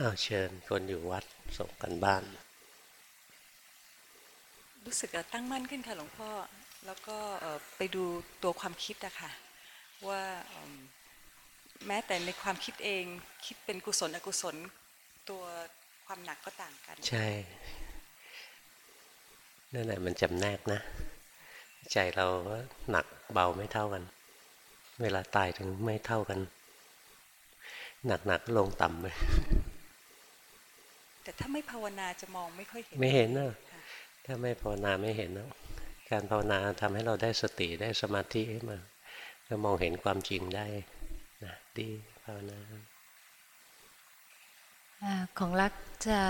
อ้าวเชิญคนอยู่วัดส่งกันบ้าน รู้สึกตั้งมั่นขึ้นค่ะหลวงพ่อ แล้วก็ไปดูตัวความคิดอะค่ะ ว่าแม้แต่ในความคิดเองคิดเป็นกุศลอกุศลตัวความหนักก็ต่างกัน ใช่นั่นแหละมันจำแนกนะ ใจเราหนักเบาไม่เท่ากัน เวลาตายถึงไม่เท่ากัน หนักหนักลงต่ำไป แต่ถ้าไม่ภาวนาจะมองไม่ค่อยเห็น ไม่เห็นนะถ้าไม่ภาวนาไม่เห็นนะการภาวนาทำให้เราได้สติได้สมาธิมาก็มองเห็นความจริงได้นะดีภาวนาของรักจะ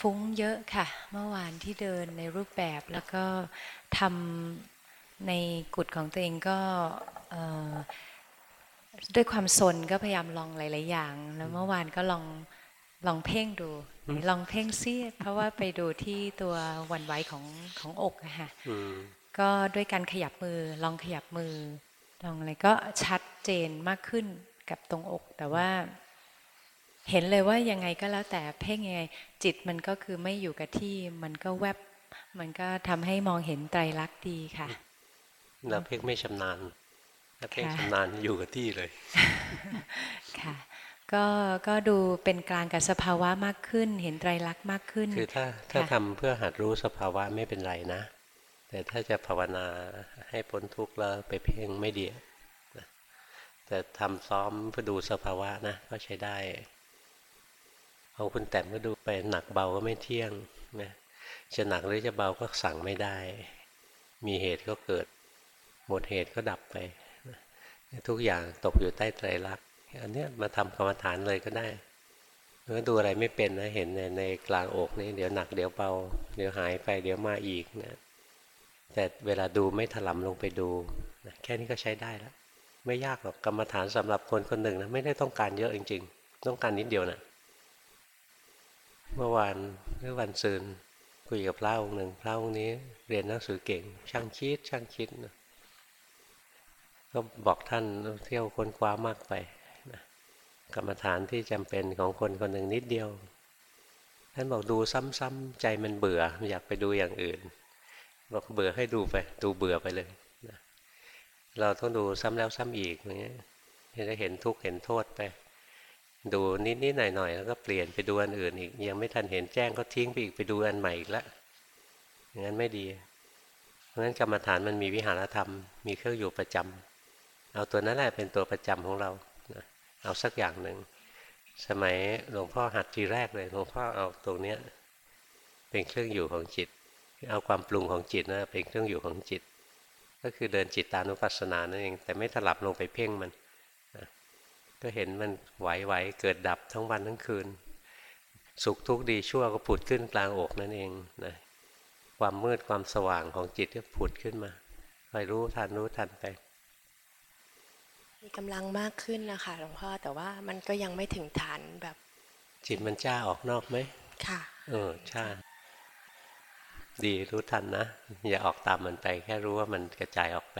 ฟุ้งเยอะค่ะ เมื่อวานที่เดินในรูปแบบแล้วก็ทำในกุฏของตัวเองก็ด้วยความสนก็พยายามลองหลาย ๆ อย่าง แล้วเมื่อวานก็ลอง ลองเพ่งดู ลองเพ่งซีดเพราะว่าไปดูที่ตัววันไว้ของของอกอะค่ะก็ด้วยการขยับมือ ลองขยับมือ ลองอะไรก็ชัดเจนมากขึ้นกับตรงอก แต่ว่า เห็นเลยว่ายังไงก็แล้วแต่เพ่งยังไง จิตมันก็คือไม่อยู่กับที่ มันก็แวบ มันก็ทำให้มองเห็นไตรลักษณ์ดีค่ะเราเพ่งไม่ชำนาญถ้าเพ่งชำนาญอยู่กับที่เลย ค่ะ ก็ก็ดูเป็นกลางกับสภาวะมากขึ้น เห็นไตรลักษณ์มากขึ้น คือถ้าถ้าทำเพื่อหัดรู้สภาวะไม่เป็นไรนะ แต่ถ้าจะภาวนาให้พ้นทุกข์แล้วไปเพ่งไม่ดีแต่ทำซ้อมเพื่อดูสภาวะนะก็ใช้ได้ของคุณแต่มก็ดูไปหนักเบาก็ไม่เที่ยงนะจะหนักหรือจะเบาก็สั่งไม่ได้ มีเหตุก็เกิด หมดเหตุก็ดับไป ทุกอย่างตกอยู่ใต้ไตรลักษณ์ อันเนี้ยมาทำกรรมฐานเลยก็ได้เมื่อดูอะไรไม่เป็นนะเห็นในในกลางอกนี่เดี๋ยวหนักเดี๋ยวเบาเดี๋ยวหายไปเดี๋ยวมาอีกนะแต่เวลาดูไม่ถลำลงไปดูนะแค่นี้ก็ใช้ได้แล้ว ไม่ยากหรอกกรรมฐานสำหรับคนคนหนึ่งนะไม่ได้ต้องการเยอะจริง ๆ ต้องการนิดเดียวนะเมื่อวานเมื่อวันซืนคุยกับพระองค์หนึ่งพระองค์นี้เรียนหนังสือเก่ง ช่างคิดช่างคิดนะก็บอกท่านเที่ยวค้นคว้ามากไป กรรมฐานที่จำเป็นของคนคนหนึ่งนิดเดียว ท่านบอกดูซ้ำๆใจมันเบื่ออยากไปดูอย่างอื่น บอกเบื่อให้ดูไป ดูเบื่อไปเลยนะเราต้องดูซ้ำแล้วซ้ำอีกอย่างเงี้ยจะเห็นทุกข์เห็นโทษไป ดูนิดๆหน่อยๆแล้วก็เปลี่ยนไปดูอันอื่นอีก ยังไม่ทันเห็นแจ้งก็ทิ้งไปอีกไปดูอันใหม่อีกล้วอย่างนั้นไม่ดี เพราะฉะนั้นกรรมฐานมันมีวิหารธรรม มีเครื่องอยู่ประจำเอาตัวนั้นแหละเป็นตัวประจำของเรา เอาสักอย่างหนึ่ง สมัยหลวงพ่อหัดทีแรกเลยหลวงพ่อเอาตรงเนี้ยเป็นเครื่องอยู่ของจิต เอาความปรุงของจิตนะเป็นเครื่องอยู่ของจิต ก็คือเดินจิตตานุปัสสนานั่นเอง แต่ไม่ถลับลงไปเพ่งมันก็เห็นมันไหวๆเกิดดับทั้งวันทั้งคืน สุขทุกข์ดีชั่วก็ผุดขึ้นกลางอกนั่นเองนะความมืดความสว่างของจิตก็ผุดขึ้นมาคอยรู้ทันรู้ทันไป มีกำลังมากขึ้นนะคะหลวงพ่อแต่ว่ามันก็ยังไม่ถึงฐานแบบ จิตมันจ้าออกนอกไหมค่ะ เออจ้าดีรู้ทันนะ อย่าออกตามมันไป แค่รู้ว่ามันกระจายออกไป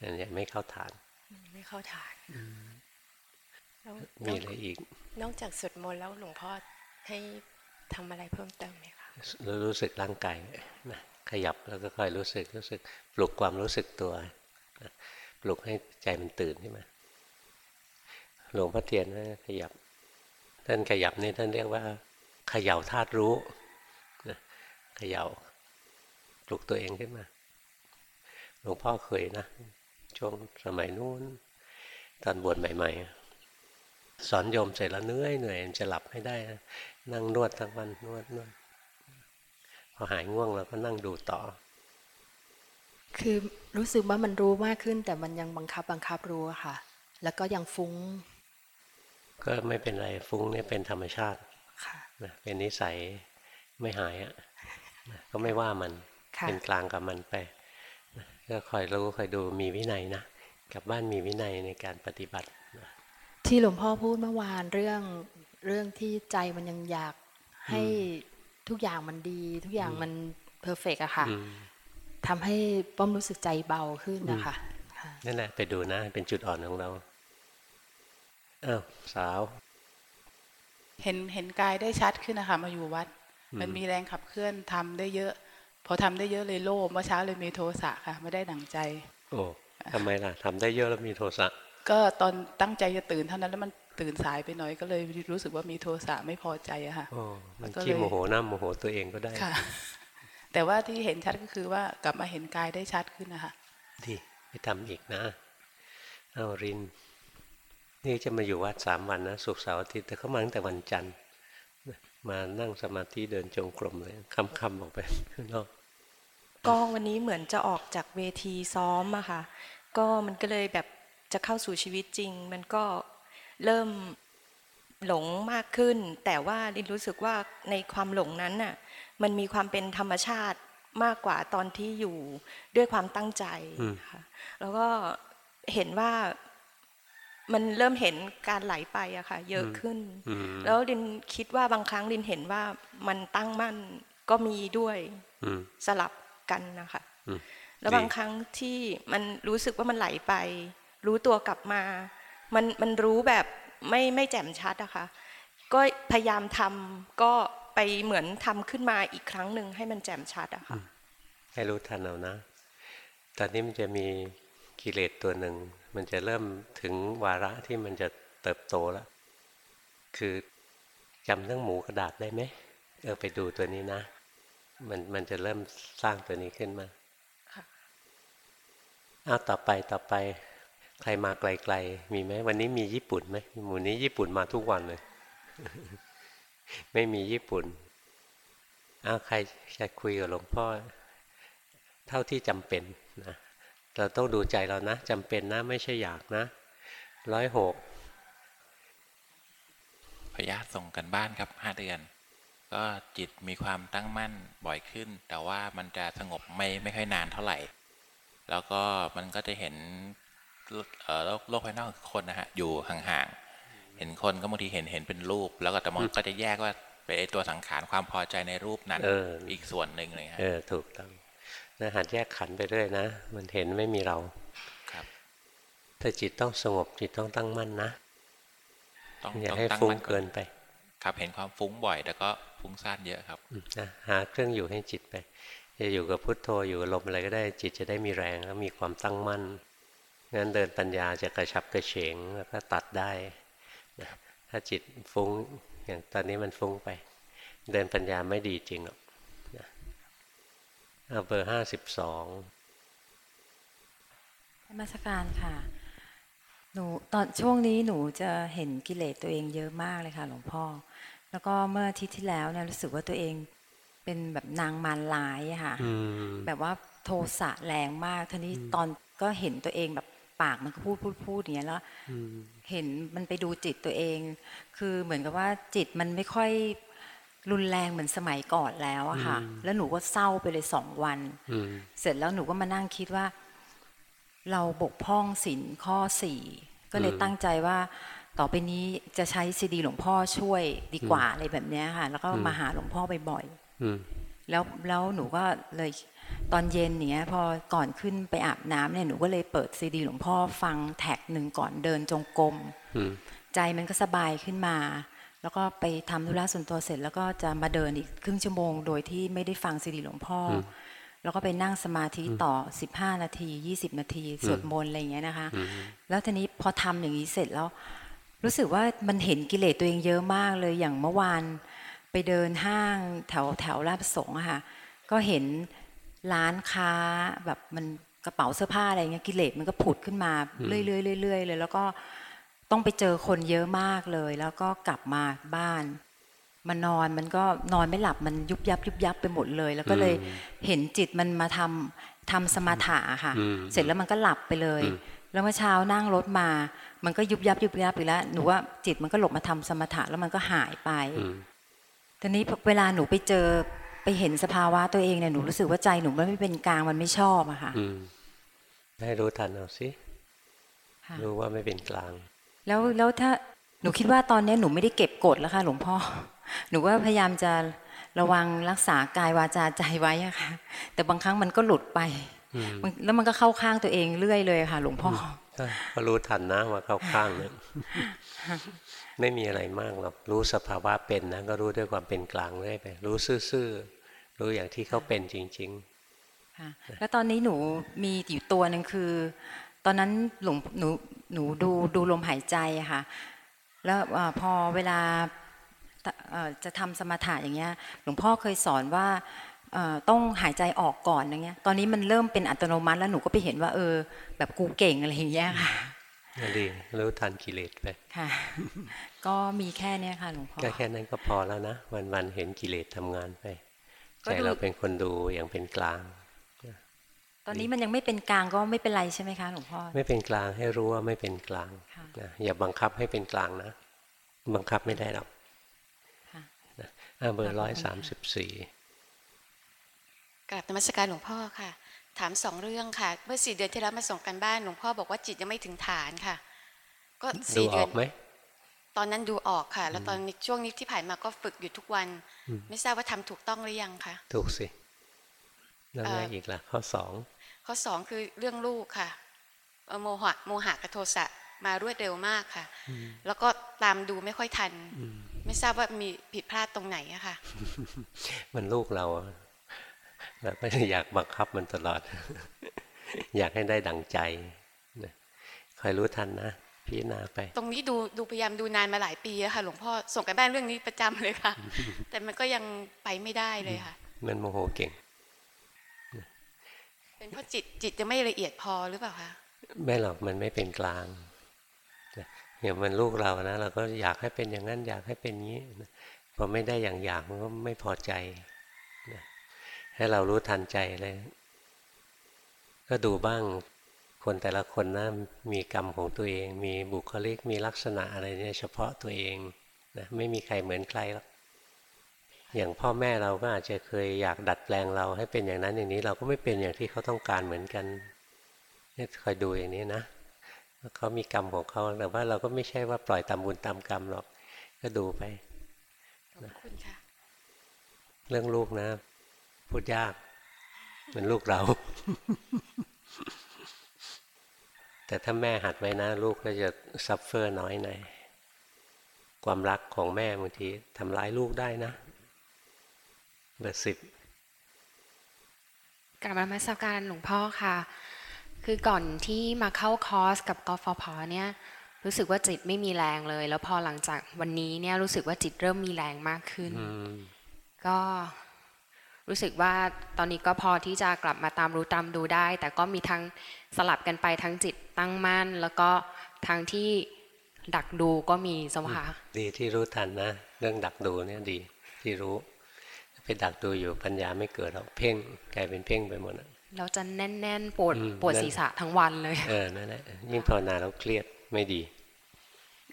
อันนี้ไม่เข้าฐาน ไม่เข้าฐานมีอะไรอีก นอกจากสวดมนต์แล้วหลวงพ่อให้ทำอะไรเพิ่มเติมไหมคะรู้สึกร่างกายนะขยับแล้วก็ค่อยรู้สึกรู้สึกปลุกความรู้สึกตัว ปลุกให้ใจมันตื่นขึ้นมาหลวงพ่อเทียนนขยับ ท่านขยับนี่ท่านเรียกว่าเขย่าธาตุรู้นะเขย่าปลุกตัวเองขึ้นมา หลวงพ่อเคยนะช่วงสมัยนู้นตอนบวชใหม่ ๆ สอนโยมเสร็จแล้วเหนื่อยเหนื่อยจะหลับไม่ได้นั่งนวดทั้งวันนวดนวดพอหายง่วงเราก็นั่งดูต่อ คือรู้สึกว่ามันรู้มากขึ้น แต่มันยังบังคับบังคับรู้ค่ะ แล้วก็ยังฟุ้ง ก็ไม่เป็นไรฟุ้งนี่เป็นธรรมชาติค่ะเป็นนิสัยไม่หายอะก็ไม่ว่ามันเป็นกลางกับมันไปก็คอยรู้คอยดูมีวินัยนะกลับบ้านมีวินัยในการปฏิบัติที่หลวงพ่อพูดเมื่อวานเรื่องเรื่องที่ใจมันยังอยากให้ทุกอย่างมันดี ทุกอย่างมันเพอร์เฟกอะค่ะ ทำให้ป้อมรู้สึกใจเบาขึ้นนะคะนั่นแหละไปดูนะ เป็นจุดอ่อนของเราอ้าวสาว เห็นเห็นกายได้ชัดขึ้นนะคะมาอยู่วัด มันมีแรงขับเคลื่อนทำได้เยอะ พอทำได้เยอะเลยโล่เมื่อเช้าเลยมีโทสะค่ะ ไม่ได้ดั่งใจ โอ้ทำไมล่ะทำได้เยอะแล้วมีโทสะก็ตอนตั้งใจจะตื่นเท่านั้นแล้วมันตื่นสายไปหน่อยก็เลยรู้สึกว่ามีโทสะไม่พอใจอะค่ะโอ้มันก็เลยขี้โมโหหน้าโมโหตัวเองก็ได้ค่ะ แต่ว่าที่เห็นชัดก็คือว่ากลับมาเห็นกายได้ชัดขึ้นนะคะดีไปทำอีกนะเอาริน นี่จะมาอยู่วัดสามวันนะศุกร์เสาร์อาทิตย์แต่เขามาตั้งแต่วันจันทร์มานั่งสมาธิเดินจงกรมเลยค่ำๆออกไปข้างนอกก็วันนี้เหมือนจะออกจากเวทีซ้อมอะค่ะ ก็มันก็เลยแบบจะเข้าสู่ชีวิตจริง มันก็เริ่ม หลงมากขึ้น แต่ว่าลินรู้สึกว่าในความหลงนั้นน่ะมันมีความเป็นธรรมชาติมากกว่าตอนที่อยู่ด้วยความตั้งใจอืมค่ะแล้วก็เห็นว่ามันเริ่มเห็นการไหลไปอะค่ะ เยอะขึ้นอืมแล้วลินคิดว่าบางครั้งลินเห็นว่ามันตั้งมั่นก็มีด้วยอืมสลับกันนะคะอืมแล้วดีบางครั้งที่มันรู้สึกว่ามันไหลไป รู้ตัวกลับมา มันมันรู้แบบ ไม่ไม่แจ่มชัดอะค่ะก็พยายามทำก็ไปเหมือนทำขึ้นมาอีกครั้งหนึ่งให้มันแจ่มชัดอะค่ะให้รู้ทันเอานะ ตอนนี้มันจะมีกิเลสตัวหนึ่ง มันจะเริ่มถึงวาระที่มันจะเติบโตแล้ว คือจำเรื่องหมูกระดาษได้ไหมเออไปดูตัวนี้นะ มันมันจะเริ่มสร้างตัวนี้ขึ้นมาค่ะอ้าวต่อไปต่อไป ใครมาไกลๆ มีไหมวันนี้มีญี่ปุ่นไหมหมู่นี้ญี่ปุ่นมาทุกวันเลย ไม่มีญี่ปุ่นอ้าวใครจะคุยกับหลวงพ่อ เท่าที่จำเป็นนะเราต้องดูใจเรานะจำเป็นนะไม่ใช่อยากนะร้อยหกพยาส่งกันบ้านครับห้าเดือน ก็จิตมีความตั้งมั่นบ่อยขึ้น แต่ว่ามันจะสงบไม่ไม่ค่อยนานเท่าไหร่ แล้วก็มันก็จะเห็น โลกโลกภายนอกคือคนนะฮะอยู่ห่างๆเห็นคนก็บางทีเห็นเห็นเป็นรูป แล้วก็แต่มันก็จะแยกว่าเป็นไอ้ตัวสังขารความพอใจในรูปนั้นเอออีกส่วนหนึ่งเลยฮะเออถูกต้องนะหัดแยกขันธ์ไปเรื่อยนะ มันเห็นไม่มีเราครับแต่จิตต้องสงบจิตต้องตั้งมั่นนะต้องอย่าต้องให้ตั้งฟุ้งมั่นเกินไป ครับเห็นความฟุ้งบ่อย แต่ก็ฟุ้งซ่านเยอะครับอืมนะหาเครื่องอยู่ให้จิตไป จะอยู่กับพุทโธอยู่กับลมอะไรก็ได้จิตจะได้มีแรงแล้วมีความตั้งมั่น งั้นเดินปัญญาจะกระชับกระเฉงแล้วก็ตัดได้นะถ้าจิตฟุ้งอย่างตอนนี้มันฟุ้งไป เดินปัญญาไม่ดีจริงหรอกนะเอาเบอร์ห้าสิบสองธรรมสการค่ะ หนูตอนช่วงนี้หนูจะเห็นกิเลสตัวเองเยอะมากเลยค่ะ หลวงพ่อ แล้วก็เมื่ออาทิตย์ที่แล้วเนี่ยรู้สึกว่าตัวเองเป็นแบบนางมารร้ายอะค่ะอืมแบบว่าโทสะแรงมากทีนี้ตอนก็เห็นตัวเองแบบ ปากมันก็พูดพูดพูดอย่างเงี้ยแล้วอืมเห็นมันไปดูจิตตัวเอง คือเหมือนกับว่าจิตมันไม่ค่อยรุนแรงเหมือนสมัยก่อนแล้วอะค่ะ แล้วหนูก็เศร้าไปเลยสองวันอืมเสร็จแล้วหนูก็มานั่งคิดว่า เราบกพร่องศีลข้อสี่ก็เลยอืมตั้งใจว่าต่อไปนี้จะใช้ซีดีหลวงพ่อช่วยดีกว่าอะไรแบบเนี้ยค่ะ แล้วก็อืมมาหาหลวงพ่อบ่อยอืมๆแล้วแล้วหนูก็เลย ตอนเย็นเนี้ยพอก่อนขึ้นไปอาบน้ำเนี่ยหนูก็เลยเปิดซีดี หลวงพ่อฟังแท็กหนึ่งก่อนเดินจงกรมอืมใจมันก็สบายขึ้นมา แล้วก็ไปทำธุระส่วนตัวเสร็จ แล้วก็จะมาเดินอีกครึ่งชั่วโมง โดยที่ไม่ได้ฟังซีดี หลวงพ่ออมแล้วก็ไปนั่งสมาธิต่อ 15 นาที 20 นาทีสวดมนต์อะไรอย่างเงี้ยนะคะอืมแล้วทีนี้พอทำอย่างนี้เสร็จแล้ว รู้สึกว่ามันเห็นกิเลสตัวเองเยอะมากเลยอย่างเมื่อวานไปเดินห้างแถวแถวราชประสงค์อะค่ะก็เห็น ร้านค้าแบบมันกระเป๋าเสื้อผ้าอะไรเงี้ยกิเลสมันก็ผุดขึ้นมาเรื่อยๆเรื่อยๆเลย แล้วก็ต้องไปเจอคนเยอะมากเลย แล้วก็กลับมาบ้านมานอนมันก็นอนไม่หลับมันยุบยับยุบยับไปหมดเลย แล้วก็เลยเห็นจิตมันมาทำทำสมาถะค่ะอืมเสร็จแล้วมันก็หลับไปเลยอืมแล้วเมื่อเช้านั่งรถมา มันก็ยุบยับยุบยับไปแล้วหนูว่าจิตมันก็หลบมาทำสมถะแล้วมันก็หายไปอืมทีนี้เวลาหนูไปเจอ ไปเห็นสภาวะตัวเองเนี่ยหนูรู้สึกว่าใจหนูมันไม่เป็นกลางมันไม่ชอบอะค่ะอืมให้รู้ทันเอาสิค่ะรู้ว่าไม่เป็นกลาง แล้วแล้วถ้าหนูคิดว่าตอนนี้หนูไม่ได้เก็บกดแล้วค่ะ หลวงพ่อ หนูว่าพยายามจะระวังรักษากายวาจาใจไว้อะค่ะ แต่บางครั้งมันก็หลุดไปอืมมันแล้วมันก็เข้าข้างตัวเองเรื่อยเลยค่ะ หลวงพ่ออก็รู้ทันนะว่าเข้าข้างเนี่ย ไม่มีอะไรมากหรอกรู้สภาวะเป็นนะก็รู้ด้วยความเป็นกลางเรื่อยไป รู้ซื่อๆรู้อย่างที่เขาเป็นจริงค่ะแล้วตอนนี้หนูมีอยู่ตัวหนึ่งคือ ตอนนั้นหลวงหนูหนูดูดูลมหายใจค่ะ แล้วอพอเวลาจะทำสมถะอย่างเงี้ย หลวงพ่อเคยสอนว่าต้องหายใจออกก่อนอย่างเงี้ย ตอนนี้มันเริ่มเป็นอัตโนมัติแล้วหนูก็ไปเห็นว่า เออ แบบกูเก่งอะไรอย่างเงี้ยค่ะ ดีรู้ทันกิเลสไปค่ะ ก็มีแค่เนี้ยค่ะหลวงพ่อก็แค่นั้นก็พอแล้วนะวันๆเห็นกิเลสทำงานไปก็ใจดูเราเป็นคนดูอย่างเป็นกลาง ตอนนี้มันยังไม่เป็นกลางก็ไม่เป็นไรใช่ไหมคะหลวงพ่อไม่เป็นกลางให้รู้ว่าไม่เป็นกลางค่ะนะอย่าบังคับให้เป็นกลางนะ บังคับไม่ได้หรอกค่ะนะอะเบอร์ร้อยสามสิบสี่กราบนมัสการหลวงพ่อค่ะ ถามสองเรื่องค่ะ เมื่อสี่เดือนที่แล้วมาส่งกันบ้านหลวงพ่อบอกว่าจิตยังไม่ถึงฐานค่ะ ก็ดูสี่อเดือนกไหมตอนนั้นดูออกค่ะ แล้วตอนนี้ช่วงนี้ที่ผ่านมาก็ฝึกอยู่ทุกวันอืมไม่ทราบว่าทำถูกต้องหรือยังคะถูกสิแล้วไงเอ่ออีอีกล่ะข้อสองข้อสองคือเรื่องลูกค่ะเอ่อโมหะโมหะกับโทสะมารวดเร็วมากค่ะ แล้วก็ตามดูไม่ค่อยทัน ไม่ทราบว่ามีผิดพลาดตรงไหนอะค่ะ มันลูกเรา อะเราก็อยากบังคับมันตลอด อยากให้ได้ดังใจนะคอยรู้ทันนะพิจารณาไป ตรงนี้ดูดูพยายามดูนานมาหลายปีแล้วค่ะ หลวงพ่อส่งกันบ้านเรื่องนี้ประจำเลยค่ะ แต่มันก็ยังไปไม่ได้เลยค่ะ มันโมโหเก่ง เป็นเพราะจิตจิตจะไม่ละเอียดพอหรือเปล่าคะไม่หรอกมันไม่เป็นกลางนะอย่างมันลูกเรานะ เราก็อยากให้เป็นอย่างนั้นอยากให้เป็นอย่างนี้นะพอไม่ได้อย่างอยากมันก็ไม่พอใจนะ ให้เรารู้ทันใจเลย ก็ดูบ้างคนแต่ละคนนะมีกรรมของตัวเอง มีบุคลิกมีลักษณะอะไรเนี่ยเฉพาะตัวเองนะไม่มีใครเหมือนใครหรอกอย่างพ่อแม่เราก็อาจจะเคยอยากดัดแปลงเราให้เป็นอย่างนั้นอย่างนี้เราก็ไม่เป็นอย่างที่เขาต้องการเหมือนกันเนี่ยคอยดูอย่างนี้นะว่าเขามีกรรมของเขาแต่ว่าเราก็ไม่ใช่ว่าปล่อยตามบุญตามกรรมหรอก ก็ดูไปขอบคุณค่ะเรื่องลูกนะ พูดยากเหมือนลูกเรา แต่ถ้าแม่หัดไว้นะ ลูกก็จะ suffer น้อยหน่อยความรักของแม่บางทีทำร้ายลูกได้นะเบอร์สิบกลับมานมาสการหลวงพ่อค่ะ คือก่อนที่มาเข้าคอร์สกับกฟผเนี่ยรู้สึกว่าจิตไม่มีแรงเลย แล้วพอหลังจากวันนี้เนี่ยรู้สึกว่าจิตเริ่มมีแรงมากขึ้นอืมก็ รู้สึกว่าตอนนี้ก็พอที่จะกลับมาตามรู้ตามดูได้ แต่ก็มีทั้งสลับกันไปทั้งจิตตั้งมั่น แล้วก็ทั้งที่ดักดูก็มีสวะดีที่รู้ทันนะ เรื่องดักดูเนี่ยดีที่รู้ไปดักดูอยู่ปัญญาไม่เกิดหรอกเพ่งกลายเป็นเพ่งไปหมดอะเราจะแน่นๆปวดอืมปวดนั่นศีรษะทั้งวันเลยเออนั่นแหละยิ่งภาวนาแล้วเครียดไม่ดี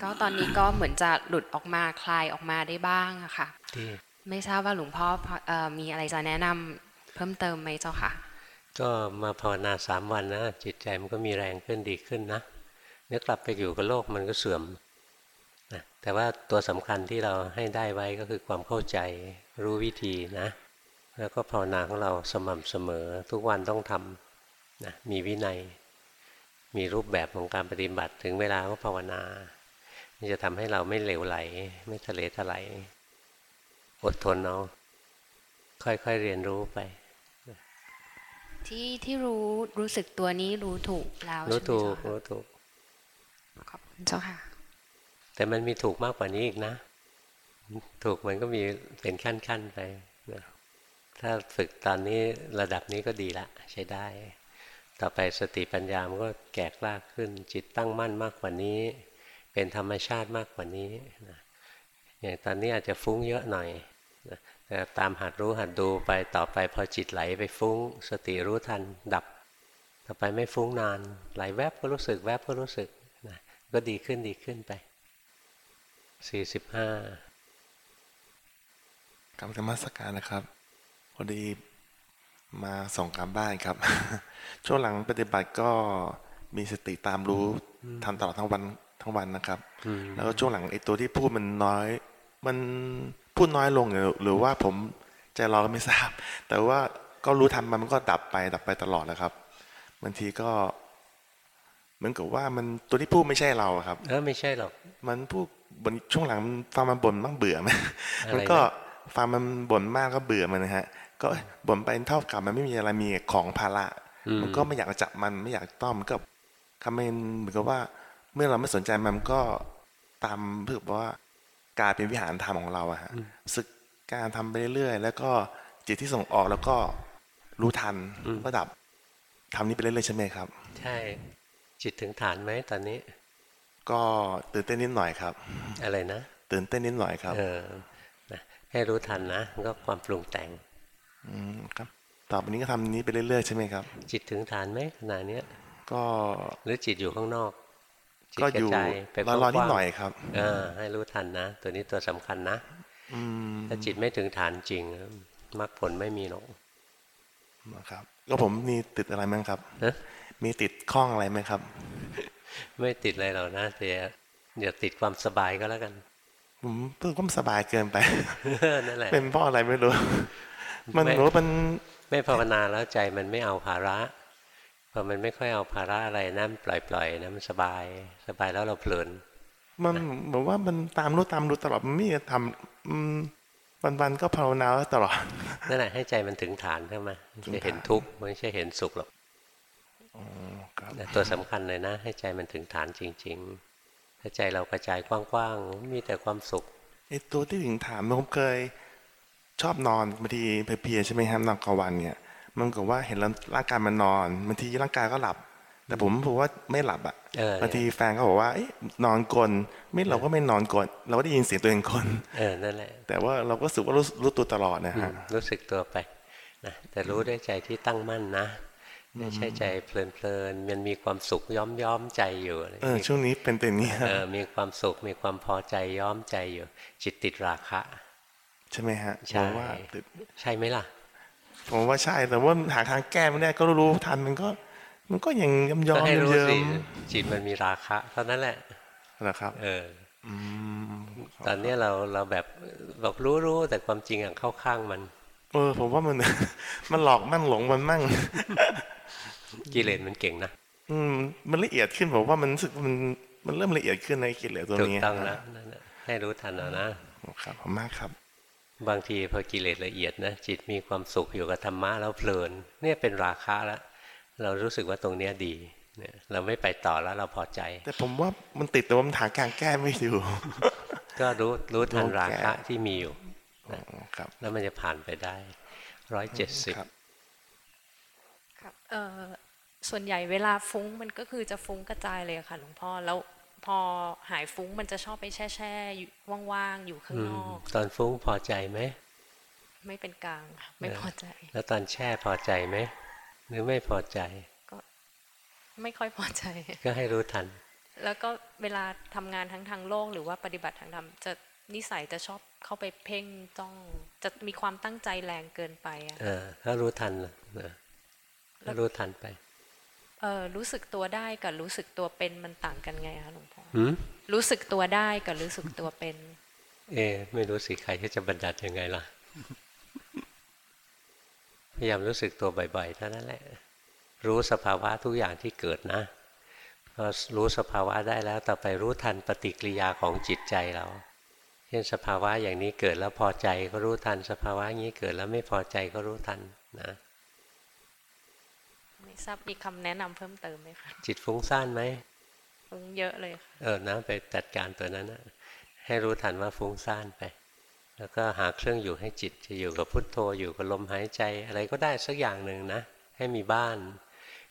ก็ตอนนี้ก็เหมือนจะหลุดออกมาคลายออกมาได้บ้างอะค่ะที่ ไม่ทราบว่าหลวงพ่ออมีอะไรจะแนะนำเพิ่มเติมไหมเจ้าค่ะ ก็มาภาวนาสามวันนะจิตใจมันก็มีแรงขึ้นดีขึ้นนะเนื้อกลับไปอยู่กับโลกมันก็เสื่อมนะแต่ว่าตัวสำคัญที่เราให้ได้ไว้ก็คือความเข้าใจรู้วิธีนะ แล้วก็ภาวนาของเราสม่ำเสมอทุกวันต้องทำนะมีวินัย มีรูปแบบของการปฏิบัติถึงเวลาก็ภาวนามันจะทำให้เราไม่เหลวไหล ไม่ทะเลทลาย อดทนเอาค่อยๆเรียนรู้ไป ที่ที่รู้รู้สึกตัวนี้รู้ถูกแล้วรู้ใช่ไหมถูกเจ้าค่ะรู้ถูกขอบคุณเจ้าค่ะ แต่มันมีถูกมากกว่านี้อีกนะ ถูกมันก็มีเป็นขั้นๆไปนะถ้าฝึกตอนนี้ระดับนี้ก็ดีละ ใช้ได้ ต่อไปสติปัญญามันก็แก่กล้าขึ้น จิตตั้งมั่นมากกว่านี้ เป็นธรรมชาติมากกว่านี้นะอย่างตอนนี้อาจจะฟุ้งเยอะหน่อยนะแต่ตามหัดรู้หัดดูไปต่อไปพอจิตไหลไปฟุ้ง สติรู้ทันดับ ต่อไปไม่ฟุ้งนานไหลแวบก็รู้สึกแวบก็รู้สึกนะก็ดีขึ้นดีขึ้นไปสี่สิบห้ากรรมธรรมสการนะครับพอดีมาส่งการบ้านครับ ช่วงหลังปฏิบัติก็มีสติตามรู้ทำตลอดทั้งวันทั้งวันนะครับ แล้วก็ช่วงหลังไอ้ตัวที่พูดมันน้อย มัน พูดน้อยลงหรือหรือว่าผมใจร้อนก็ไม่ทราบ แต่ว่าก็รู้ทันมันมันก็ดับไปดับไปตลอดนะครับบางทีก็เหมือนกับว่ามันตัวที่พูดไม่ใช่เราอะครับ เออไม่ใช่หรอกมันพูดบนช่วงหลังมันฟังมันบ่นบ้างเบื่อไหมอะไรนะมันก็ฟังมันบ่นมากก็เบื่อมันนะฮะ ก็บ่นไปเท่ากับมันไม่มีอะไรมีของภาระอืมมันก็ไม่อยากจับมันไม่อยากต้อมมันก็คำเป็นเหมือนกับว่า เมื่อเราไม่สนใจมันมันก็ตามเพื่อว่า กลายเป็นวิหารธรรมของเราอะฮะสึกการทำไปเรื่อยๆแล้วก็จิตที่ส่งออกแล้วก็รู้ทันก็ดับทำนี้ไปเรื่อยๆใช่ไหมครับ ใช่ จิตถึงฐานไหมตอนนี้ ก็ตื่นเต้นนิดหน่อยครับ อะไรนะตื่นเต้นนิดหน่อยครับ เออนะให้รู้ทันนะมันก็ความปรุงแต่ง อืมครับต่อไปนี้ก็ทำนี้ไปเรื่อยๆใช่ไหมครับ จิตถึงฐานไหมขณะเนี้ย ก็หรือจิตอยู่ข้างนอก จิตก็ระอยู่จายไปรอๆนิดกว้างๆหน่อยครับเออให้รู้ทันนะ ตัวนี้ตัวสำคัญนะอืมถ้าจิตไม่ถึงฐานจริงมรรคผลไม่มีหรอกครับ ก็ผมมีติดอะไรมั้งครับฮะมีติดข้องอะไรไหมครับ ไม่ติดอะไรหรอกนะแต่อย่าติดความสบายก็แล้วกันผมเพิ่งความสบายเกินไปนั่นแหละเป็นเพราะอะไรไม่รู้ มันไม่รู้ว่ามันไม่ภาวนาแล้วใจมันไม่เอาภาระ พอมันไม่ค่อยเอาภาระอะไรนะมันปล่อยๆนะมันสบายสบายแล้วเราเพลินมันเหมือนว่ามันตามรู้ตามรู้ตลอดมันไม่ได้ทำอืมวันๆก็ภาวนาตลอดนั่นแหละให้ใจมันถึงฐานใช่ไหมจะเห็นทุกข์ไม่ใช่เห็นสุขหรอกนะตัวสำคัญเลยนะ ให้ใจมันถึงฐานจริง ๆ ถ้าใจเรากระจายกว้างๆมีแต่ความสุขไอตัวที่ถึงถามผมเคยชอบนอนบางทีเพลียๆใช่ไหมครับนอนกลางวันเนี่ย มันก็ว่าเห็นแล้วร่างกายมันนอนบางทีร่างกายก็หลับ แต่ผมบอกว่าไม่หลับอะเออบางทีแฟนก็บอกว่าเอ๊ะนอนกลนไม่เราก็ไม่นอนกลนเราก็ได้ยินเสียงตัวเองกลนเออนั่นแหละแต่ว่าเราก็รู้สึกว่ารู้รู้ตัวตลอดนะอืฮะมรู้สึกตัวไปนะแต่รู้ด้วยใจที่ตั้งมั่นนะไม่ใช่ใจเพลินๆมันมีความสุขย้อมย้อมๆใจอยู่อะไรเออช่วงนี้เป็นเป็นอย่างนี้ครับเออมีความสุขมีความพอใจย้อมใจอยู่ จิตติดราคะ ใช่ไหมฮะใช่ผมว่าติดใช่ไหมล่ะ ผมว่าใช่แต่ว่าหาทางแก้ไม่ได้ก็รู้ทันมันก็ มันก็ยังยำยอก็มให้รู้เยิ้สิมจิตมันมีราคะเท่านั้นแหละๆนะครับ เอออืมตอนเนี้ยเราเราแบบบอกรู้รู้แต่ความจริงอะเข้าข้างมัน เออ ผมว่ามัน มันหลอกมั่งหลงมันมั่งกิเลสมันเก่งนะอืมมันละเอียดขึ้นผมว่ามันรู้สึกมันมันเริ่มละเอียดขึ้นในกิเลสตัวถูกนี้ต้องแล้วนั่นน่ะให้รู้ทันเอานะครับผมมากครับ บางทีพอกิเลสละเอียดนะจิตมีความสุขอยู่กับธรรมะแล้วเพลินเนี่ยเป็นราคะแล้วเรารู้สึกว่าตรงเนี้ยดีเนี่ยเราไม่ไปต่อแล้วเราพอใจ แต่ผมว่ามันติดแต่ว่ามันหาการแก้ไม่อยู่ ก็รู้รู้ทันรู้แก้ราคะที่มีอยู่นะครับแล้วมันจะผ่านไปได้ร้อยเจ็ดสิบครับเอ่อส่วนใหญ่เวลาฟุ้งมันก็คือจะฟุ้งกระจายเลยอะค่ะหลวงพ่อแล้ว พอหายฟุ้งมันจะชอบไปแช่แช่ๆอยู่ว่างๆอยู่ข้างนอก ตอนฟุ้งพอใจไหมไม่เป็นกลางค่ะไม่พอใจ แล้วตอนแช่พอใจไหมหรือไม่พอใจไม่ค่อยพอใจ ก็ให้รู้ทัน แล้วก็เวลาทำงานทั้งทางโลกหรือว่าปฏิบัติทางธรรมจะนิสัยจะชอบเข้าไปเพ่งจ้อง จะมีความตั้งใจแรงเกินไปอะเออถ้ารู้ทันนะถ้ารู้ทันไป เออรู้สึกตัวได้กับรู้สึกตัวเป็นมันต่างกันไงคะหลวงพ่อหืมรู้สึกตัวได้กับรู้สึกตัวเป็น เอะไม่รู้สิใครที่จะบรรดัดยังไงล่ะพยายามรู้สึกตัวบ่อยๆเท่านั้นแหละ รู้สภาวะทุกอย่างที่เกิดนะพอรู้สภาวะได้แล้วต่อไปรู้ทันปฏิกิริยาของจิตใจเราเช่นสภาวะอย่างนี้เกิดแล้วพอใจก็รู้ทันสภาวะอย่างนี้เกิดแล้วไม่พอใจก็รู้ทันนะไม่ ทราบมีคำแนะนำเพิ่มเติมไหมคะจิตฟุ้งซ่านไหมฟุ้งเยอะเลยค่ะเออนะไปจัดการตัวนั้นนะให้รู้ทันว่าฟุ้งซ่านไป แล้วก็หาเครื่องอยู่ให้จิตจะอยู่กับพุทโธอยู่กับลมหายใจ อะไรก็ได้สักอย่างหนึ่งนะ ให้มีบ้าน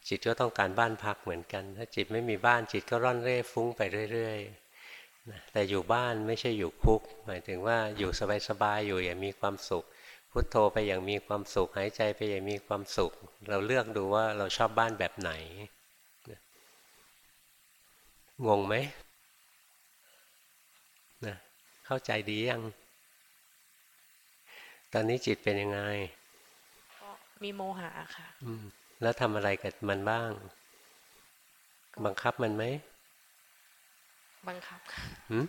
จิตก็ต้องการบ้านพักเหมือนกัน ถ้าจิตไม่มีบ้านจิตก็ร่อนเร่ฟุ้งไปเรื่อยๆนะแต่อยู่บ้านไม่ใช่อยู่คุก หมายถึงว่าอยู่สบายๆอยู่อย่างมีความสุข พุทโธไปอย่างมีความสุขหายใจไปอย่างมีความสุข เราเลือกดูว่าเราชอบบ้านแบบไหนนะงงไหมนะเข้าใจดียังตอนนี้จิตเป็นยังไงก็มีโมหะค่ะอืมแล้วทำอะไรกับมันบ้าง บังคับมันไหมบังคับค่ะหืม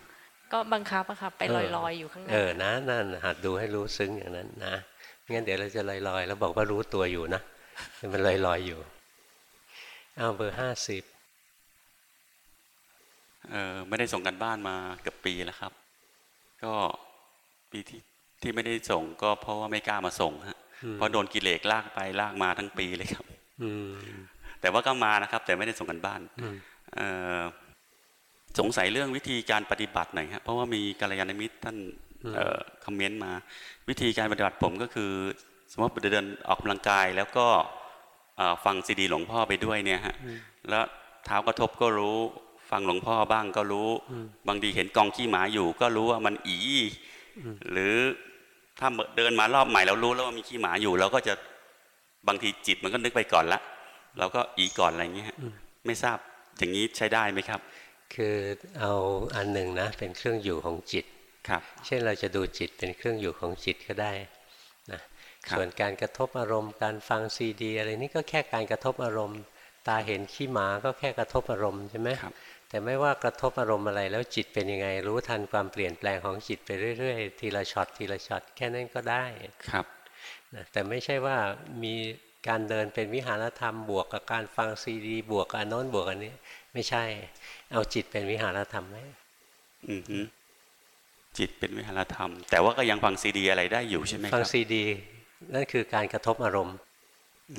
ก็บังคับอะค่ะไปเลอยๆอยู่ข้างหเอน้าอนะนั่นหัดดูให้รู้ซึ้งอย่างนั้นนะไม่งั้นเดี๋ยวเราจะลอยๆแล้วบอกว่ารู้ตัวอยู่นะแต่มันลอยๆอยู่เอาเบอร์ห้าสิบเออไม่ได้ส่งกันบ้านมาเกือบปีแล้วครับ ก็ปีที่ที่ไม่ได้ส่งก็เพราะว่าไม่กล้ามาส่งฮะเพราะโดนกิเลสลากไปลากมาทั้งปีเลยครับ อืมแต่ว่าก็มานะครับ แต่ไม่ได้ส่งกันบ้านอืมเอ่อ สงสัยเรื่องวิธีการปฏิบัติหน่อยครับเพราะว่ามีกัลยาณมิตรท่านเอ่อคอมเมนต์มา วิธีการปฏิบัติผมก็คือ สมมติเดินออกกำลังกายแล้วก็เอ่อฟังซีดีหลวงพ่อไปด้วยเนี่ยฮะแล้วเท้ากระทบก็รู้ ฟังหลวงพ่อบ้างก็รู้ บางทีเห็นกองขี้หมาอยู่ ก็รู้ว่ามันอีหรือถ้าเดินมารอบใหม่เรารู้แล้วว่ามีขี้หมาอยู่เราก็จะบางทีจิตมันก็นึกไปก่อนละเราก็อีก่อนอะไรอย่างเงี้ยฮะไม่ทราบอย่างนี้ใช้ได้ไหมครับ คือเอาอันหนึ่งนะเป็นเครื่องอยู่ของจิตครับเช่นเราจะดูจิตเป็นเครื่องอยู่ของจิตก็ได้นะส่วนการกระทบอารมณ์ การฟังซีดีอะไรนี่ก็แค่การกระทบอารมณ์ ตาเห็นขี้หมาก็แค่กระทบอารมณ์ใช่ไหมแต่ไม่ว่ากระทบอารมณ์อะไรแล้วจิตเป็นยังไง รู้ทันความเปลี่ยนแปลงของจิตไปเรื่อยๆ ทีละช็อตทีละช็อตแค่นั้นก็ได้ครับนะแต่ไม่ใช่ว่ามีการเดินเป็นวิหารธรรมบวกกับการฟังซีดี บวกกับอันโน้นบวกอันนี้ ไม่ใช่ เอาจิตเป็นวิหารธรรมไหมอือฮึจิตเป็นวิหารธรรม แต่ว่าก็ยังฟังซีดีอะไรได้อยู่ใช่ไหมครับฟังซีดี นั่นคือการกระทบอารมณ์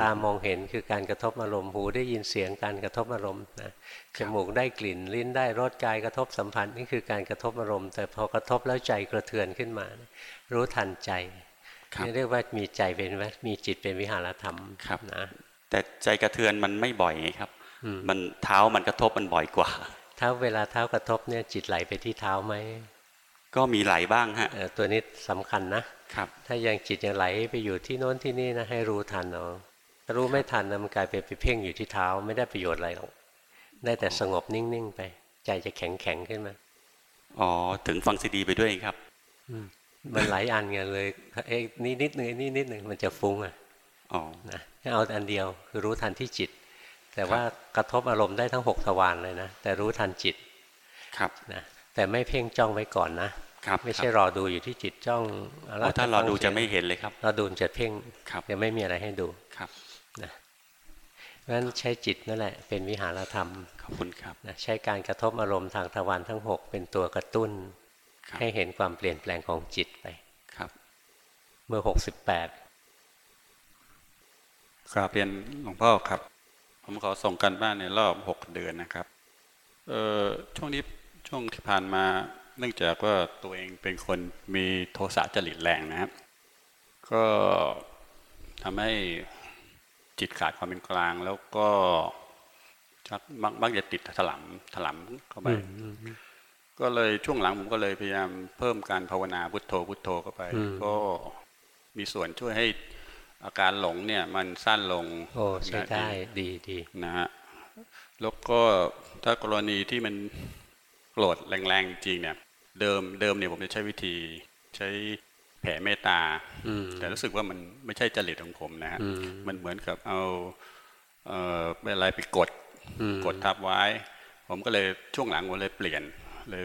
ตามองเห็นคือการกระทบอารมณ์หูได้ยินเสียงการกระทบอารมณ์นะจมูกได้กลิ่นลิ้นได้รสกายกระทบสัมผัสนี่คือการกระทบอารมณ์ แต่พอกระทบแล้วใจกระเทือนขึ้นมา รู้ทันใจนี่เรียกว่ามีใจเป็นวมีจิตเป็นวิหารธรรมครับนะแต่ใจกระเทือนมันไม่บ่อยไงครับอื มมันเท้ามันกระทบมันบ่อยกว่า เท้าเวลาเท้ากระทบเนี่ยจิตไหลไปที่เท้าไหมก็มีไหลบ้างฮะเอ่อตัวนี้สำคัญนะครับ ถ้ายังจิตยังไหลไปอยู่ที่โน้นที่นี่นะให้รู้ทันเอาถ้ารู้ไม่ทันนะมันกลายไปไปเพ่งอยู่ที่เท้าไม่ได้ประโยชน์อะไรหรอกได้แต่สงบนิ่งๆไป ใจจะแข็งแข็งๆขึ้นมาอ๋อถึงฟังซีดีไปด้วยครับอืมมันหลายอันไงเลยเอ้ยนี่นิดหนึ่งนี่นิดหนึ่งมันจะฟุ้งอะอ๋อนะให้เอาอันเดียวคือรู้ทันที่จิต แต่ว่ากระทบอารมณ์ได้ทั้งหกทวารเลยนะ แต่รู้ทันจิตครับนะแต่ไม่เพ่งจ้องไว้ก่อนนะครับไม่ใช่รอดูอยู่ที่จิตจ้องเพราะถ้ารอดูจะไม่เห็นเลยครับเราดูจะเพ่งครับจะไม่มีอะไรให้ดูครับนะเพราะฉะนั้นใช้จิตนั่นแหละ เป็นวิหารธรรมขอบคุณครับนะใช้การกระทบอารมณ์ทางทวารทั้งหกเป็นตัวกระตุ้นครับให้เห็นความเปลี่ยนแปลงของจิตไปครับ เมื่อหกสิบแปดกราบเรียนหลวงพ่อครับ ผมขอส่งกันบ้านในรอบหกเดือนนะครับเอ่อช่วงนี้ช่วงที่ผ่านมา เนื่องจากว่าตัวเองเป็นคนมีโทสะจริตแรงนะครับ ก็ทำให้จิตขาดความเป็นกลางแล้วก็ชักมักมักจะติดถลำถลำเข้าไปก็เลยช่วงหลังผมก็เลยพยายามเพิ่มการภาวนาพุทโธพุทโธเข้าไปอืมก็มีส่วนช่วยให้ อาการหลงเนี่ยมันสั้นลง โอ้ใช้ได้ดีดีนะฮะแล้วก็ถ้ากรณีที่มันโกรธแรงๆจริงเนี่ย เดิมเดิมเนี่ยผมจะใช้วิธีใช้แผ่เมตตาอืมแต่รู้สึกว่ามันไม่ใช่จริตของผมนะฮะอืมมันเหมือนกับเอาเอ่ออะไรไปกดอืมกดทับไว้ ผมก็เลยช่วงหลังผมเลยเปลี่ยน เลย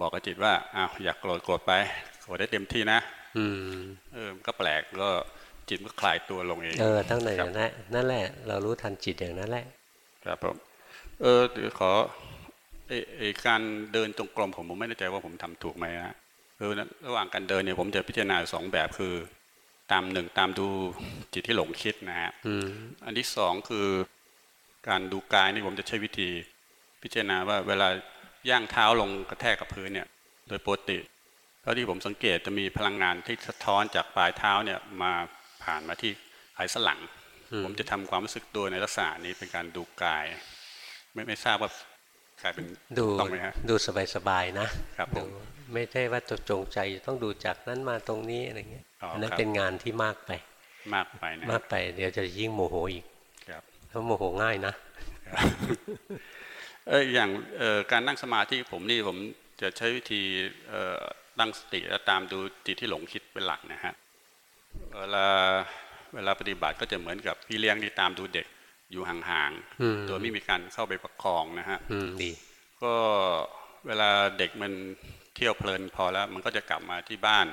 บอกกับจิตว่าอ้าวอยากโกรธโกรธไปโกรธได้เต็มที่นะอืมเออมันก็แปลกก็ จิตมันก็คลายตัวลงเองเออตั้งแต่ครับนั้นแหละนั่นแหละ เรารู้ทันจิตอย่างนั้นแหละ ครับผมเออเดี๋ยวขอไอไอการเดินจงกรมผมผมไม่แน่ใจว่าผมทำถูกไหมนะคือระหว่างการเดินเนี่ยผมจะพิจารณาสองแบบคือ ตามหนึ่งตามดูจิตที่หลงคิดนะฮะอืมอันที่สองคือ การดูกายนี่ผมจะใช้วิธี พิจารณาว่าเวลาย่างเท้าลงกระแทกกับพื้นเนี่ย โดยปกติเท่าที่ผมสังเกตจะมีพลังงานที่สะท้อนจากปลายเท้าเนี่ยมา ผ่านมาที่ไขสันหลังอืมผมจะทำความรู้สึกตัวในลักษณะนี้เป็นการดูกาย ไม่ไม่ทราบว่ากลายเป็นดูต้องไหมฮะดูสบายๆนะครับผมดูไม่ใช่ว่าจะจงใจต้องดูจากนั้นมาตรงนี้อะไรเงี้ยอ๋ออันนั้นครับเป็นงานที่มากไป มากไปนะมากไป เดี๋ยวจะยิ่งโมโหอีกครับเพราะโมโหง่ายนะเอออย่างเอ่อการนั่งสมาธิผมนี่ผมจะใช้วิธีเอ่อตั้งสติและตามดูจิตที่หลงคิดเป็นหลักนะฮะ เวลาเวลาปฏิบัติก็จะเหมือนกับพี่เลี้ยงที่ตามดูเด็กอยู่ห่างอืมๆโดยไม่มีการเข้าไปประคองนะฮะอืมดีก็เวลาเด็กมันเที่ยวเพลินพอแล้ว มันก็จะกลับมาที่บ้าน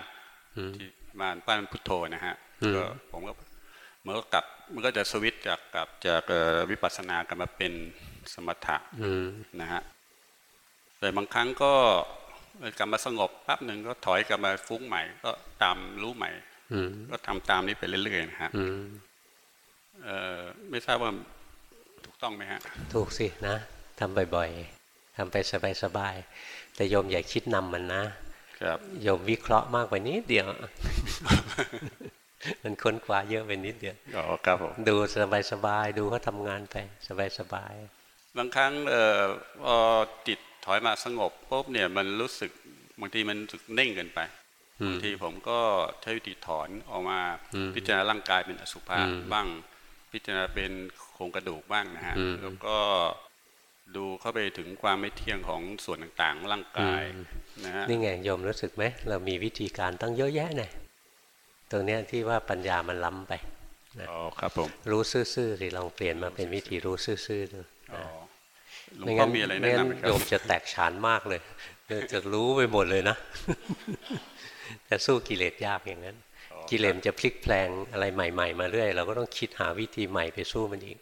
อืมที่บ้านบ้านพุทโธนะฮะอืมก็ผมก็มันก็กลับมันก็จะสวิตช์จากกลับจากเอ่อวิปัสสนากลับมาเป็นสมถะอืมนะฮะแต่บางครั้งก็กลับมาสงบแป๊บหนึ่งก็ถอยกลับมาฟุ้งใหม่ ก็ตามรู้ใหม่ ก็ทำตามนี้ไปเรื่อยๆนะฮะเออไม่ทราบว่าถูกต้องไหมฮะ ถูกสินะทำบ่อยๆทำไปสบายๆแต่โยมอย่าคิดนำมันนะ ครับโยมวิเคราะห์มากไปนิดเดียว มันค้นคว้าเยอะไปนิดเดียวอ๋อครับผมดูสบายๆดูเขาทำงานไปสบายบางครั้งเอ่อพอจิตถอยมาสงบปุ๊บเนี่ยมันรู้สึกบางทีมันรู้สึกเน่งเกินไป บางทีผมก็ใช้วิธีถอนออกมาพิจารณาร่างกายเป็นอสุภะบ้าง พิจารณาเป็นโครงกระดูกบ้างนะฮะแล้วก็ดูเข้าไปถึงความไม่เที่ยงของส่วนต่างๆร่างกายนะฮะๆนี่ไงโยมรู้สึกไหมเรามีวิธีการตั้งเยอะแยะเนี่ยตรงเนี้ยที่ว่าปัญญามันล้ำไปนะอ๋อครับผมรู้ซื่อๆสิลองเปลี่ยนมาเป็นวิธีรู้ซื่อๆดูอ๋อหลวงไม่พ่องั้นมีอะไรไม่แนะงั้นนำไหมครัโยบมจะแตกฉานมากเลยเดี๋ยวจะรู้ไปหมดเลยนะ แต่สู้กิเลสยากอย่างนั้น กิเลสจะพลิกแปลงอะไรใหม่ ๆ มาเรื่อย เราก็ต้องคิดหาวิธีใหม่ไปสู้มันอีก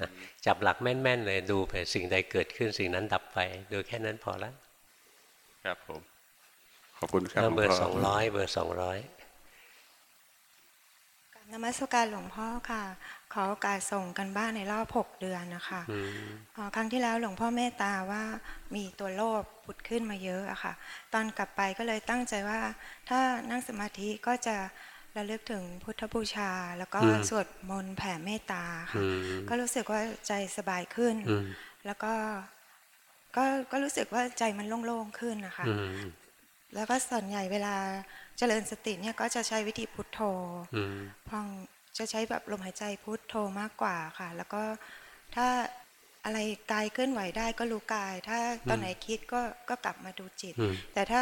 นะจับหลักแม่นๆเลยดูไปสิ่งใดเกิดขึ้นสิ่งนั้นดับไปดูแค่นั้นพอละครับผมขอบคุณครับเอาเบอหลวร์พ่สองร้อยเบอร์สองร้อย นมัสการหลวงพ่อค่ะ ขอโอกาสส่งกันบ้านในรอบหกเดือนนะคะเอ่อครั้งที่แล้วหลวงพ่อเมตตาว่ามีตัวโลภผุดขึ้นมาเยอะอะค่ะ ตอนกลับไปก็เลยตั้งใจว่า ถ้านั่งสมาธิก็จะระลึกถึงพุทธบูชา แล้วก็สวดมนต์แผ่เมตตาค่ะ ก็รู้สึกว่าใจสบายขึ้น แล้วก็ก็ก็รู้สึกว่าใจมันโล่งๆขึ้นนะคะ แล้วก็ส่วนใหญ่เวลา เจริญสติเนี่ยก็จะใช้วิธีพุทโธพองจะใช้แบบลมหายใจพุทโธมากกว่าค่ะ แล้วก็ถ้าอะไรกายเคลื่อนไหวได้ก็รู้กาย ถ้าตอนไหนคิดก็ก็กลับมาดูจิตอืมแต่ถ้า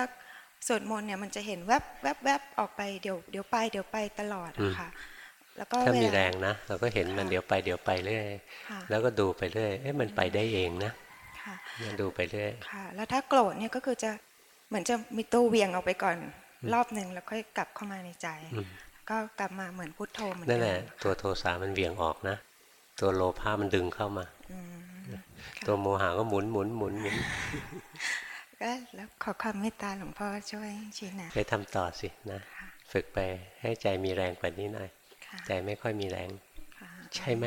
สวดมนต์เนี่ยมันจะเห็นแวบแวบแวบออกไปเดี๋ยวเดี๋ยวไปเดี๋ยวไปตลอดอะค่ะแล้วก็ถ้าเวมีลาแรงนะเราก็เห็นมันเดี๋ยวไปเดี๋ยวไปเรื่อยค่ะแล้วก็ดูไปเรื่อยเอ๊ะมันไปได้เองนะค่ะเนี่ยดูไปเรื่อยค่ะ แล้วถ้าโกรธเนี่ยก็คือจะเหมือนจะมีตู้เวียงออกไปก่อน รอบหนึ่งแล้วค่อยกลับเข้ามาในใจอืมก็กลับมาเหมือนพุทโธเหมือนนั่นเดิแหละมตัวโทสะมันเวียงออกนะ ตัวโลภะมันดึงเข้ามาอืมตัวโมหะก็หมุนหมุนหมุนหมุนก็แล้วขอความเมตตาหลวงพ่อช่วยชี้แนะไปทำต่อสินะ ฝึกไปให้ใจมีแรงกว่านี้หน่อยค่ะใจไม่ค่อยมีแรงค่ะใช่ไหม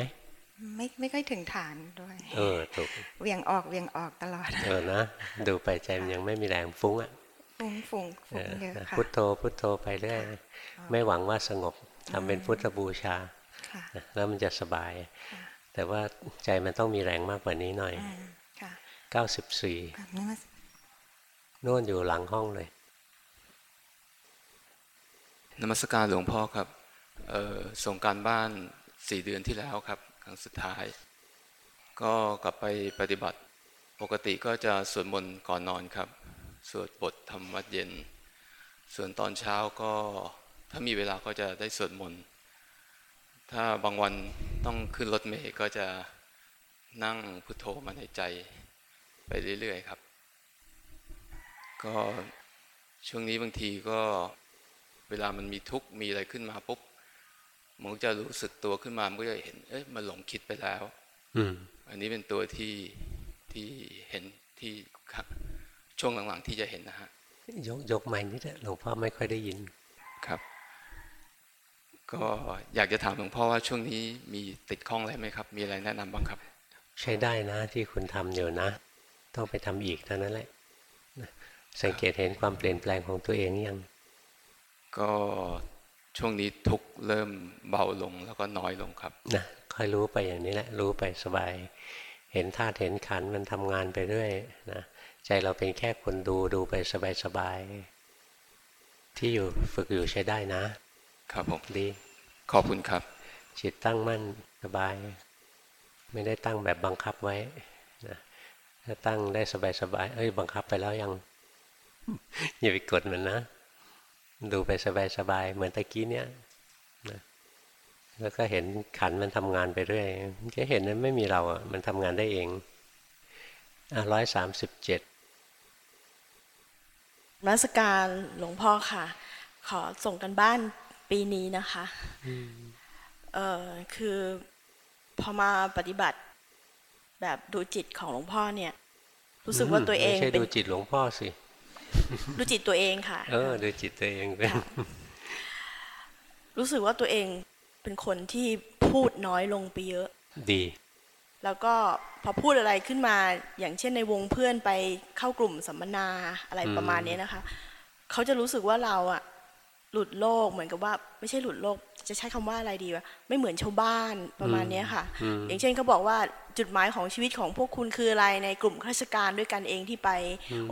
ไม่ไม่ค่อยถึงฐานด้วย เออถูกเวียงออกเวียงออกตลอด เออนะ ดูไปใจมันยังไม่มีแรงฟุ้งอะ ฟุ้งฟุ้งเอฟุ้งอเยอะนะค่ะพุทโธพุทโธไปเรื่อยไม่หวังว่าสงบทำเป็นพุทธบูชาค่ะนะแล้วมันจะสบาย แต่ว่าใจมันต้องมีแรงมากกว่านี้หน่อยอืมค่ะ94แบบนี้มาโน่นอยู่หลังห้องเลยนมัสการหลวงพ่อครับเอ่อส่งการบ้านสี่เดือนที่แล้วครับ ครั้งสุดท้าย ก็กลับไปปฏิบัติ ปกติก็จะสวดมนต์ก่อนนอนครับ สวดบทธรรมวัดเย็น ส่วนตอนเช้าก็ถ้ามีเวลาก็จะได้สวดมนต์ถ้าบางวันต้องขึ้นรถเมล์ก็จะนั่งพุทโธมาในใจไปเรื่อยๆครับ ก็ช่วงนี้บางทีก็เวลามันมีทุกข์มีอะไรขึ้นมาปุ๊บมันก็จะรู้สึกตัวขึ้นมามันก็จะเห็น เอ๊ะมันหลงคิดไปแล้ว อืมอันนี้เป็นตัวที่ที่เห็นที่ครับ ช่วงหลังๆที่จะเห็นนะฮะยกยกไม้นิดหลวงพ่อไม่ค่อยได้ยินครับ ก็อยากจะถามหลวงพ่อว่าช่วงนี้มีติดข้องอะไรไหมครับ มีอะไรแนะนำบ้างครับ ใช้ได้นะที่คุณทำอยู่นะ ต้องไปทำอีกเท่านั้นแหละนะสังเกตเห็นความเปลี่ยนแปลงของตัวเองยัง ก็ช่วงนี้ทุกข์เริ่มเบาลงแล้วก็น้อยลงครับนะค่อยรู้ไปอย่างนี้แหละ รู้ไปสบาย เห็นธาตุเห็นขันธ์มันทำงานไปเรื่อยนะใจเราเป็นแค่คนดูดูไปสบายๆที่อยู่ฝึกอยู่ใช้ได้นะ ครับผมดีขอบคุณครับ จิตตั้งมั่นสบาย ไม่ได้ตั้งแบบบังคับไว้นะถ้าตั้งได้สบายๆเอ้ยบังคับไปแล้วยังอย่าไปกดมันนะ ดูไปสบายๆเหมือนตะกี้เนี้ยนะ แล้วก็เห็นขันธ์มันทำงานไปเรื่อยจะเห็นนั้นไม่มีเราอะมันทำงานได้เองอะร้อยสามสิบเจ็ดนมัสการหลวงพ่อค่ะ ขอส่งกันบ้านปีนี้นะคะเออคือพอมาปฏิบัติแบบดูจิตของหลวงพ่อเนี่ย รู้สึกว่าตัวเองไม่ใช่ดูจิตหลวงพ่อสิดูจิตตัวเองค่ะ เออ ดูจิตตัวเองเป็นรู้สึกว่าตัวเอง เป็นคนที่พูดน้อยลงไปเยอะ ดี แล้วก็พอพูดอะไรขึ้นมา อย่างเช่นในวงเพื่อนไปเข้ากลุ่มสัมมนาอะไรประมาณนี้นะคะ เขาจะรู้สึกว่าเราอะหลุดโลกเหมือนกับว่า ไม่ใช่หลุดโลก จะใช้คำว่าอะไรดีวะไม่เหมือนชาวบ้านประมาณนี้ค่ะ อย่างเช่นเขาบอกว่าจุดหมายของชีวิตของพวกคุณคืออะไรในกลุ่มข้าราชการด้วยกันเองที่ไป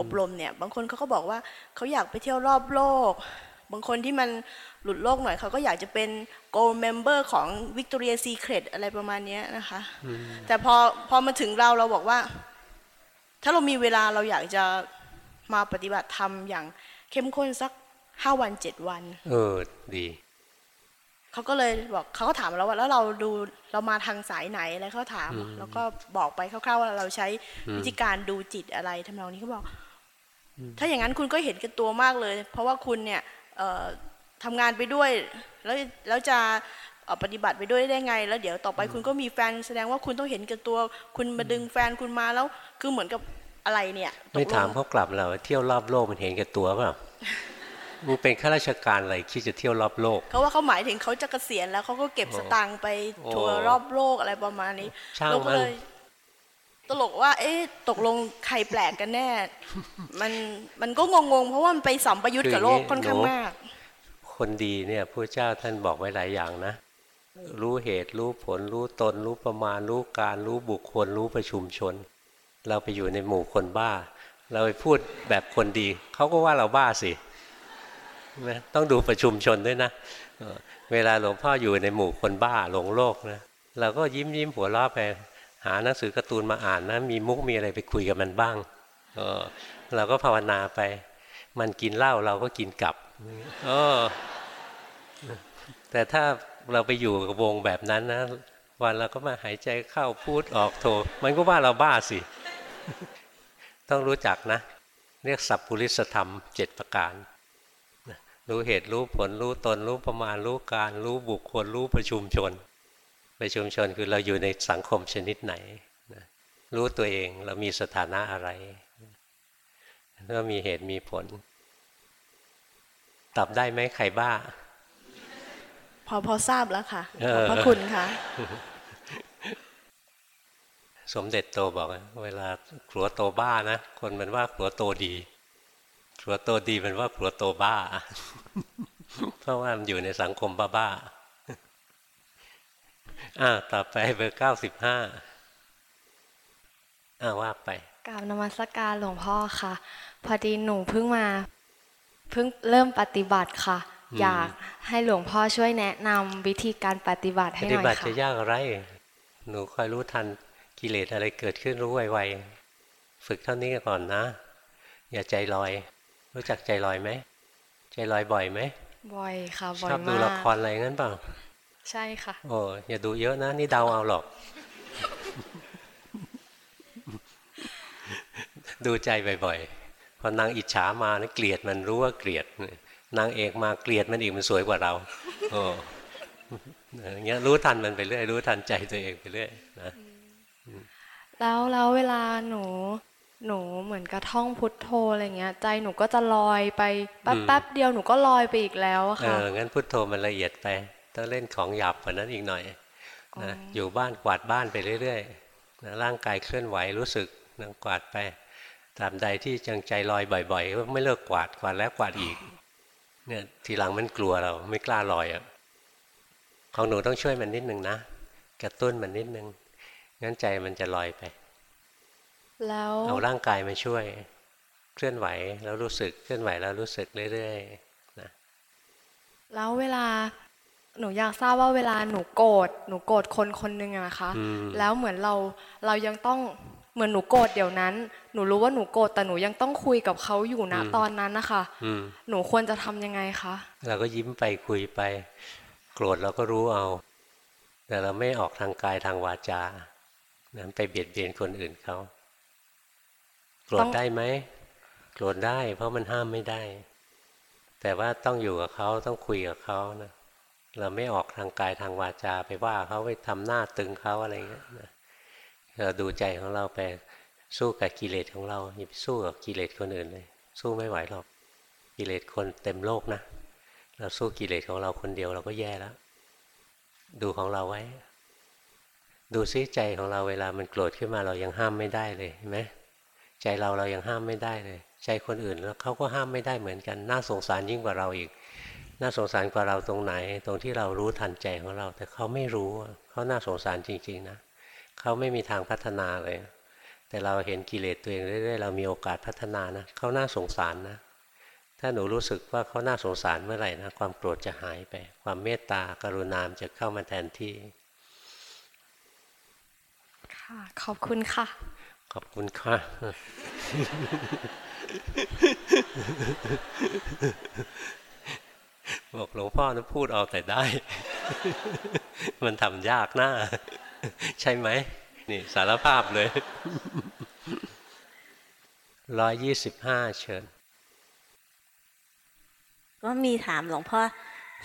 อบรมเนี่ย บางคนเขาก็บอกว่าเขาอยากไปเที่ยวรอบโลก บางคนที่มันหลุดโลกหน่อยเขาก็อยากจะเป็น gold member ของ Victoria Secret อะไรประมาณนี้นะคะ แต่พอพอมาถึงเราเราบอกว่า ถ้าเรามีเวลาเราอยากจะมาปฏิบัติธรรมอย่างเข้มข้นสักห้าวันเจ็ดวัน เออดีเขาก็เลยบอกเขาก็ถามเราว่าแล้วเราดูเรามาทางสายไหนอะไรเขาถามอืมแล้วก็บอกไปคร่าวๆว่าเราใช้อืมวิธีการดูจิตอะไรทำนองนี้เขาบอก ถ้าอย่างนั้นคุณก็เห็นกันตัวมากเลย เพราะว่าคุณเนี่ยเอ่อ ทำงานไปด้วย แล้วแล้วจะเอ่อปฏิบัติไปด้วยได้ไง แล้วเดี๋ยวต่อไปคุณก็มีแฟนแสดงว่าคุณต้องเห็นกันตัว คุณมาดึงแฟนคุณมาแล้ว คือเหมือนกับอะไรเนี่ยตกลงไม่ถามเขากลับเราเที่ยวรอบโลกมันเห็นแก่ตัวเปล่ามึงเป็นข้าราชการอะไรคิดจะเที่ยวรอบโลกเขาว่าเขาหมายถึงเขาจะเกษียณแล้วเขาก็เก็บโอ้สตางค์ไปโอ้ทัวร์รอบโลกอะไรประมาณนี้ช่างเราก็มันเลย ตลกว่า เอ๊ะตกลงใครแปลกกันแน่ มันมันก็งงๆ เพราะว่ามันไปสัมปยุทธ์กับโลกค่อนข้างมาก คนดีเนี่ยพระเจ้าท่านบอกไว้หลายอย่างนะ รู้เหตุรู้ผลรู้ตน รู้ประมาณ รู้การรู้บุคคล รู้ประชุมชน เราไปอยู่ในหมู่คนบ้า เราไปพูดแบบคนดี เขาก็ว่าเราบ้าสินะต้องดูประชุมชนด้วยนะเออเวลาหลวงพ่ออยู่ในหมู่คนบ้าหลงโลกนะเราก็ยิ้มยิ้มหัวเราะไป หาหนังสือการ์ตูนมาอ่านนะมีมุกมีอะไรไปคุยกับมันบ้างเออเราก็ภาวนาไป มันกินเหล้าเราก็กินกลับเออแต่ถ้าเราไปอยู่กับวงแบบนั้นนะวันเราก็มาหายใจเข้าพูดออกโทมันก็ว่าเราบ้าสิ ต้องรู้จักนะ เรียกสัพพุริสธรรมเจ็ดประการรู้เหตุรู้ผลรู้ตนรู้ประมาณรู้การ รู้บุคคลรู้ประชุมชน ประชุมชนคือเราอยู่ในสังคมชนิดไหนนะรู้ตัวเองเรามีสถานะอะไรก็มีเหตุมีผล ตอบได้ไหมใครบ้า พอพอทราบแล้วค่ะเอขอบอพระคุณค่ะสมเด็จโตบอกว่าเวลาครัวโตบ้านะคนมันว่าครัวโตดีครัวโตดีมันว่าครัวโตบ้า เพราะว่ามันอยู่ในสังคมบ้าๆ อ่าต่อไปเบอร์เก้าสิบห้าอ่าว่าไปกราบนมัสการหลวงพ่อค่ะ พอดีหนูเพิ่งมาเพิ่งเริ่มปฏิบัติค่ะอืมอยากให้หลวงพ่อช่วยแนะนำวิธีการปฏิบัติปให้หฏิน่อยบัติค่ะจะยากอะไร หนูคอยรู้ทันกิเลสอะไรเกิดขึ้นรู้ไวๆฝึกเท่านี้ก่อนนะ อย่าใจลอย รู้จักใจลอยไหมใจลอยบ่อยไหมบ่อยค่ะบ่อชยอบดูมาละกครอะไรงั้นเปล่า ใช่ค่ะ โอ้อย่าดูเยอะนะ นี่เดาเอาหรอก ดูใจบ่อยๆพอนางอิจฉามานะเกลียดมันรู้ว่าเกลียด นางเอกมาเกลียดมันอีกมันสวยกว่าเรา โอ้อย่างเงี้ยรู้ทันมันไปเรื่อยรู้ทันใจตัวเองไปเรื่อยนะแล้วแล้วเวลาหนูหนูเหมือนกระท่องพุทโธอะไรเงี้ย ใจหนูก็จะลอยไปแป๊บอืมแป๊บเดียวหนูก็ลอยไปอีกแล้วอะเอค่ะองั้นพุทโธมันละเอียดไป ต้องเล่นของหยาบกว่านั้นอีกหน่อยนะอยู่บ้านกวาดบ้านไปเรื่อยๆนะร่างกายเคลื่อนไหวรู้สึกนะกวาดไปตามใดที่จังใจลอยบ่อยๆก็ไม่เลิกกวาดกวาดแล้วกวาดอีกเนี่ยทีหลังมันกลัวเราไม่กล้าลอยอะของหนูต้องช่วยมันนิดนึงนะกระตุ้นมันนิดนึงงั้นใจมันจะลอยไป แล้วเอาร่างกายมาช่วย เคลื่อนไหวแล้วรู้สึกเคลื่อนไหวแล้วรู้สึกเรื่อยๆนะแล้วเวลา หนูอยากทราบว่าเวลาหนูโกรธหนูโกรธคนคนหนึ่งอะนะคะอืมแล้วเหมือนเราเรายังต้องเหมือนหนูโกรธเดี๋ยวนั้น หนูรู้ว่าหนูโกรธแต่หนูยังต้องคุยกับเขาอยู่นะตอนนั้นนะคะอืมหนูควรจะทำยังไงคะเราก็ยิ้มไปคุยไป โกรธเราก็รู้เอา แต่เราไม่ออกทางกายทางวาจา นั้นไปเบียดเบียนคนอื่นเขาโกรต้ธองได้ไหมโกรธได้ เพราะมันห้ามไม่ได้ แต่ว่าต้องอยู่กับเขาต้องคุยกับเขานะ เราไม่ออกทางกายทางวาจาไปว่าเขาไปทำหน้าตึงเขาอะไรอย่างเงี้ยเราดูใจของเราไปสู้กับกิเลสของเราอย่าไปสู้กับกิเลสคนอื่นเลย สู้ไม่ไหวหรอกกิเลสคนเต็มโลกนะเราสู้กิเลสของเราคนเดียวเราก็แย่แล้ว ดูของเราไว้ ดูซิใจของเราเวลามันโกรธขึ้นมาเรายังห้ามไม่ได้เลยเห็นไหมใจเราเรายังห้ามไม่ได้เลย ใจคนอื่นแล้วเขาก็ห้ามไม่ได้เหมือนกัน น่าสงสารยิ่งกว่าเราอีก น่าสงสารกว่าเราตรงไหน ตรงที่เรารู้ทันใจของเรา แต่เขาไม่รู้เขาน่าสงสารจริง ๆ นะเขาไม่มีทางพัฒนาเลย แต่เราเห็นกิเลสตัวเองเรื่อยๆเรามีโอกาสพัฒนานะเขาน่าสงสารนะถ้าหนูรู้สึกว่าเขาน่าสงสารเมื่อไหร่นะความโกรธจะหายไป ความเมตตากรุณามจะเข้ามาแทนที่ค่ะขอบคุณค่ะ ขอบคุณค่ะ บอกหลวงพ่อนะพูดเอาแต่ได้ มันทำยากหน้า ใช่ไหม นี่สารภาพเลยร้อยยี่สิบห้าเชิญ ก็มีถามหลวงพ่อ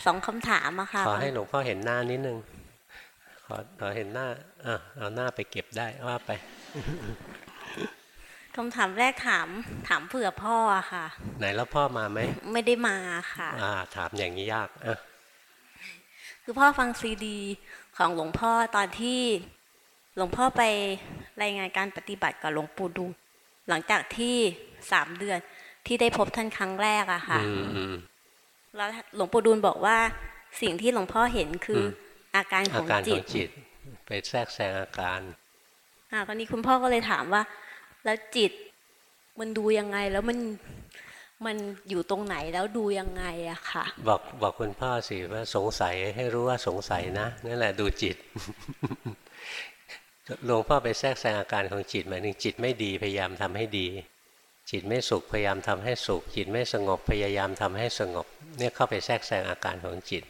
สองคำถามอะค่ะ ขอให้หลวงพ่อเห็นหน้านิดนึง ขอขอเห็นหน้าอะเอาหน้าไปเก็บได้ว่าไป คำถามแรกถามถามเผื่อพ่ออะค่ะ ไหนแล้วพ่อมาไหม ไม่ได้มาค่ะ อ่า ถามอย่างนี้ยากอะคือพ่อฟังซีดีของหลวงพ่อตอนที่หลวงพ่อไปรายงานการปฏิบัติกับหลวงปู่ดู หลังจากที่สามเดือนที่ได้พบท่านครั้งแรกอะค่ะอืมอืมแล้วหลวงปู่ดูลบอกว่า สิ่งที่หลวงพ่อเห็นคืออมอาการขอาองการจิขอตงจิต ไปแทรกแซงอาการอ่าตอนนี้คุณพ่อก็เลยถามว่า แล้วจิตมันดูยังไงแล้วมันมันอยู่ตรงไหนแล้วดูยังไงอะค่ะ บอกบอกคุณพ่อสิว่าสงสัยให้รู้ว่าสงสัยนะนั่นแหละดูจิตหลวงพ่อไปแทรกแซงอาการของจิตหมายถึงจิตไม่ดีพยายามทำให้ดี จิตไม่สุขพยายามทำให้สุข จิตไม่สงบพยายามทำให้สงบ เนี่ยเข้าไปแทรกแซงอาการของจิต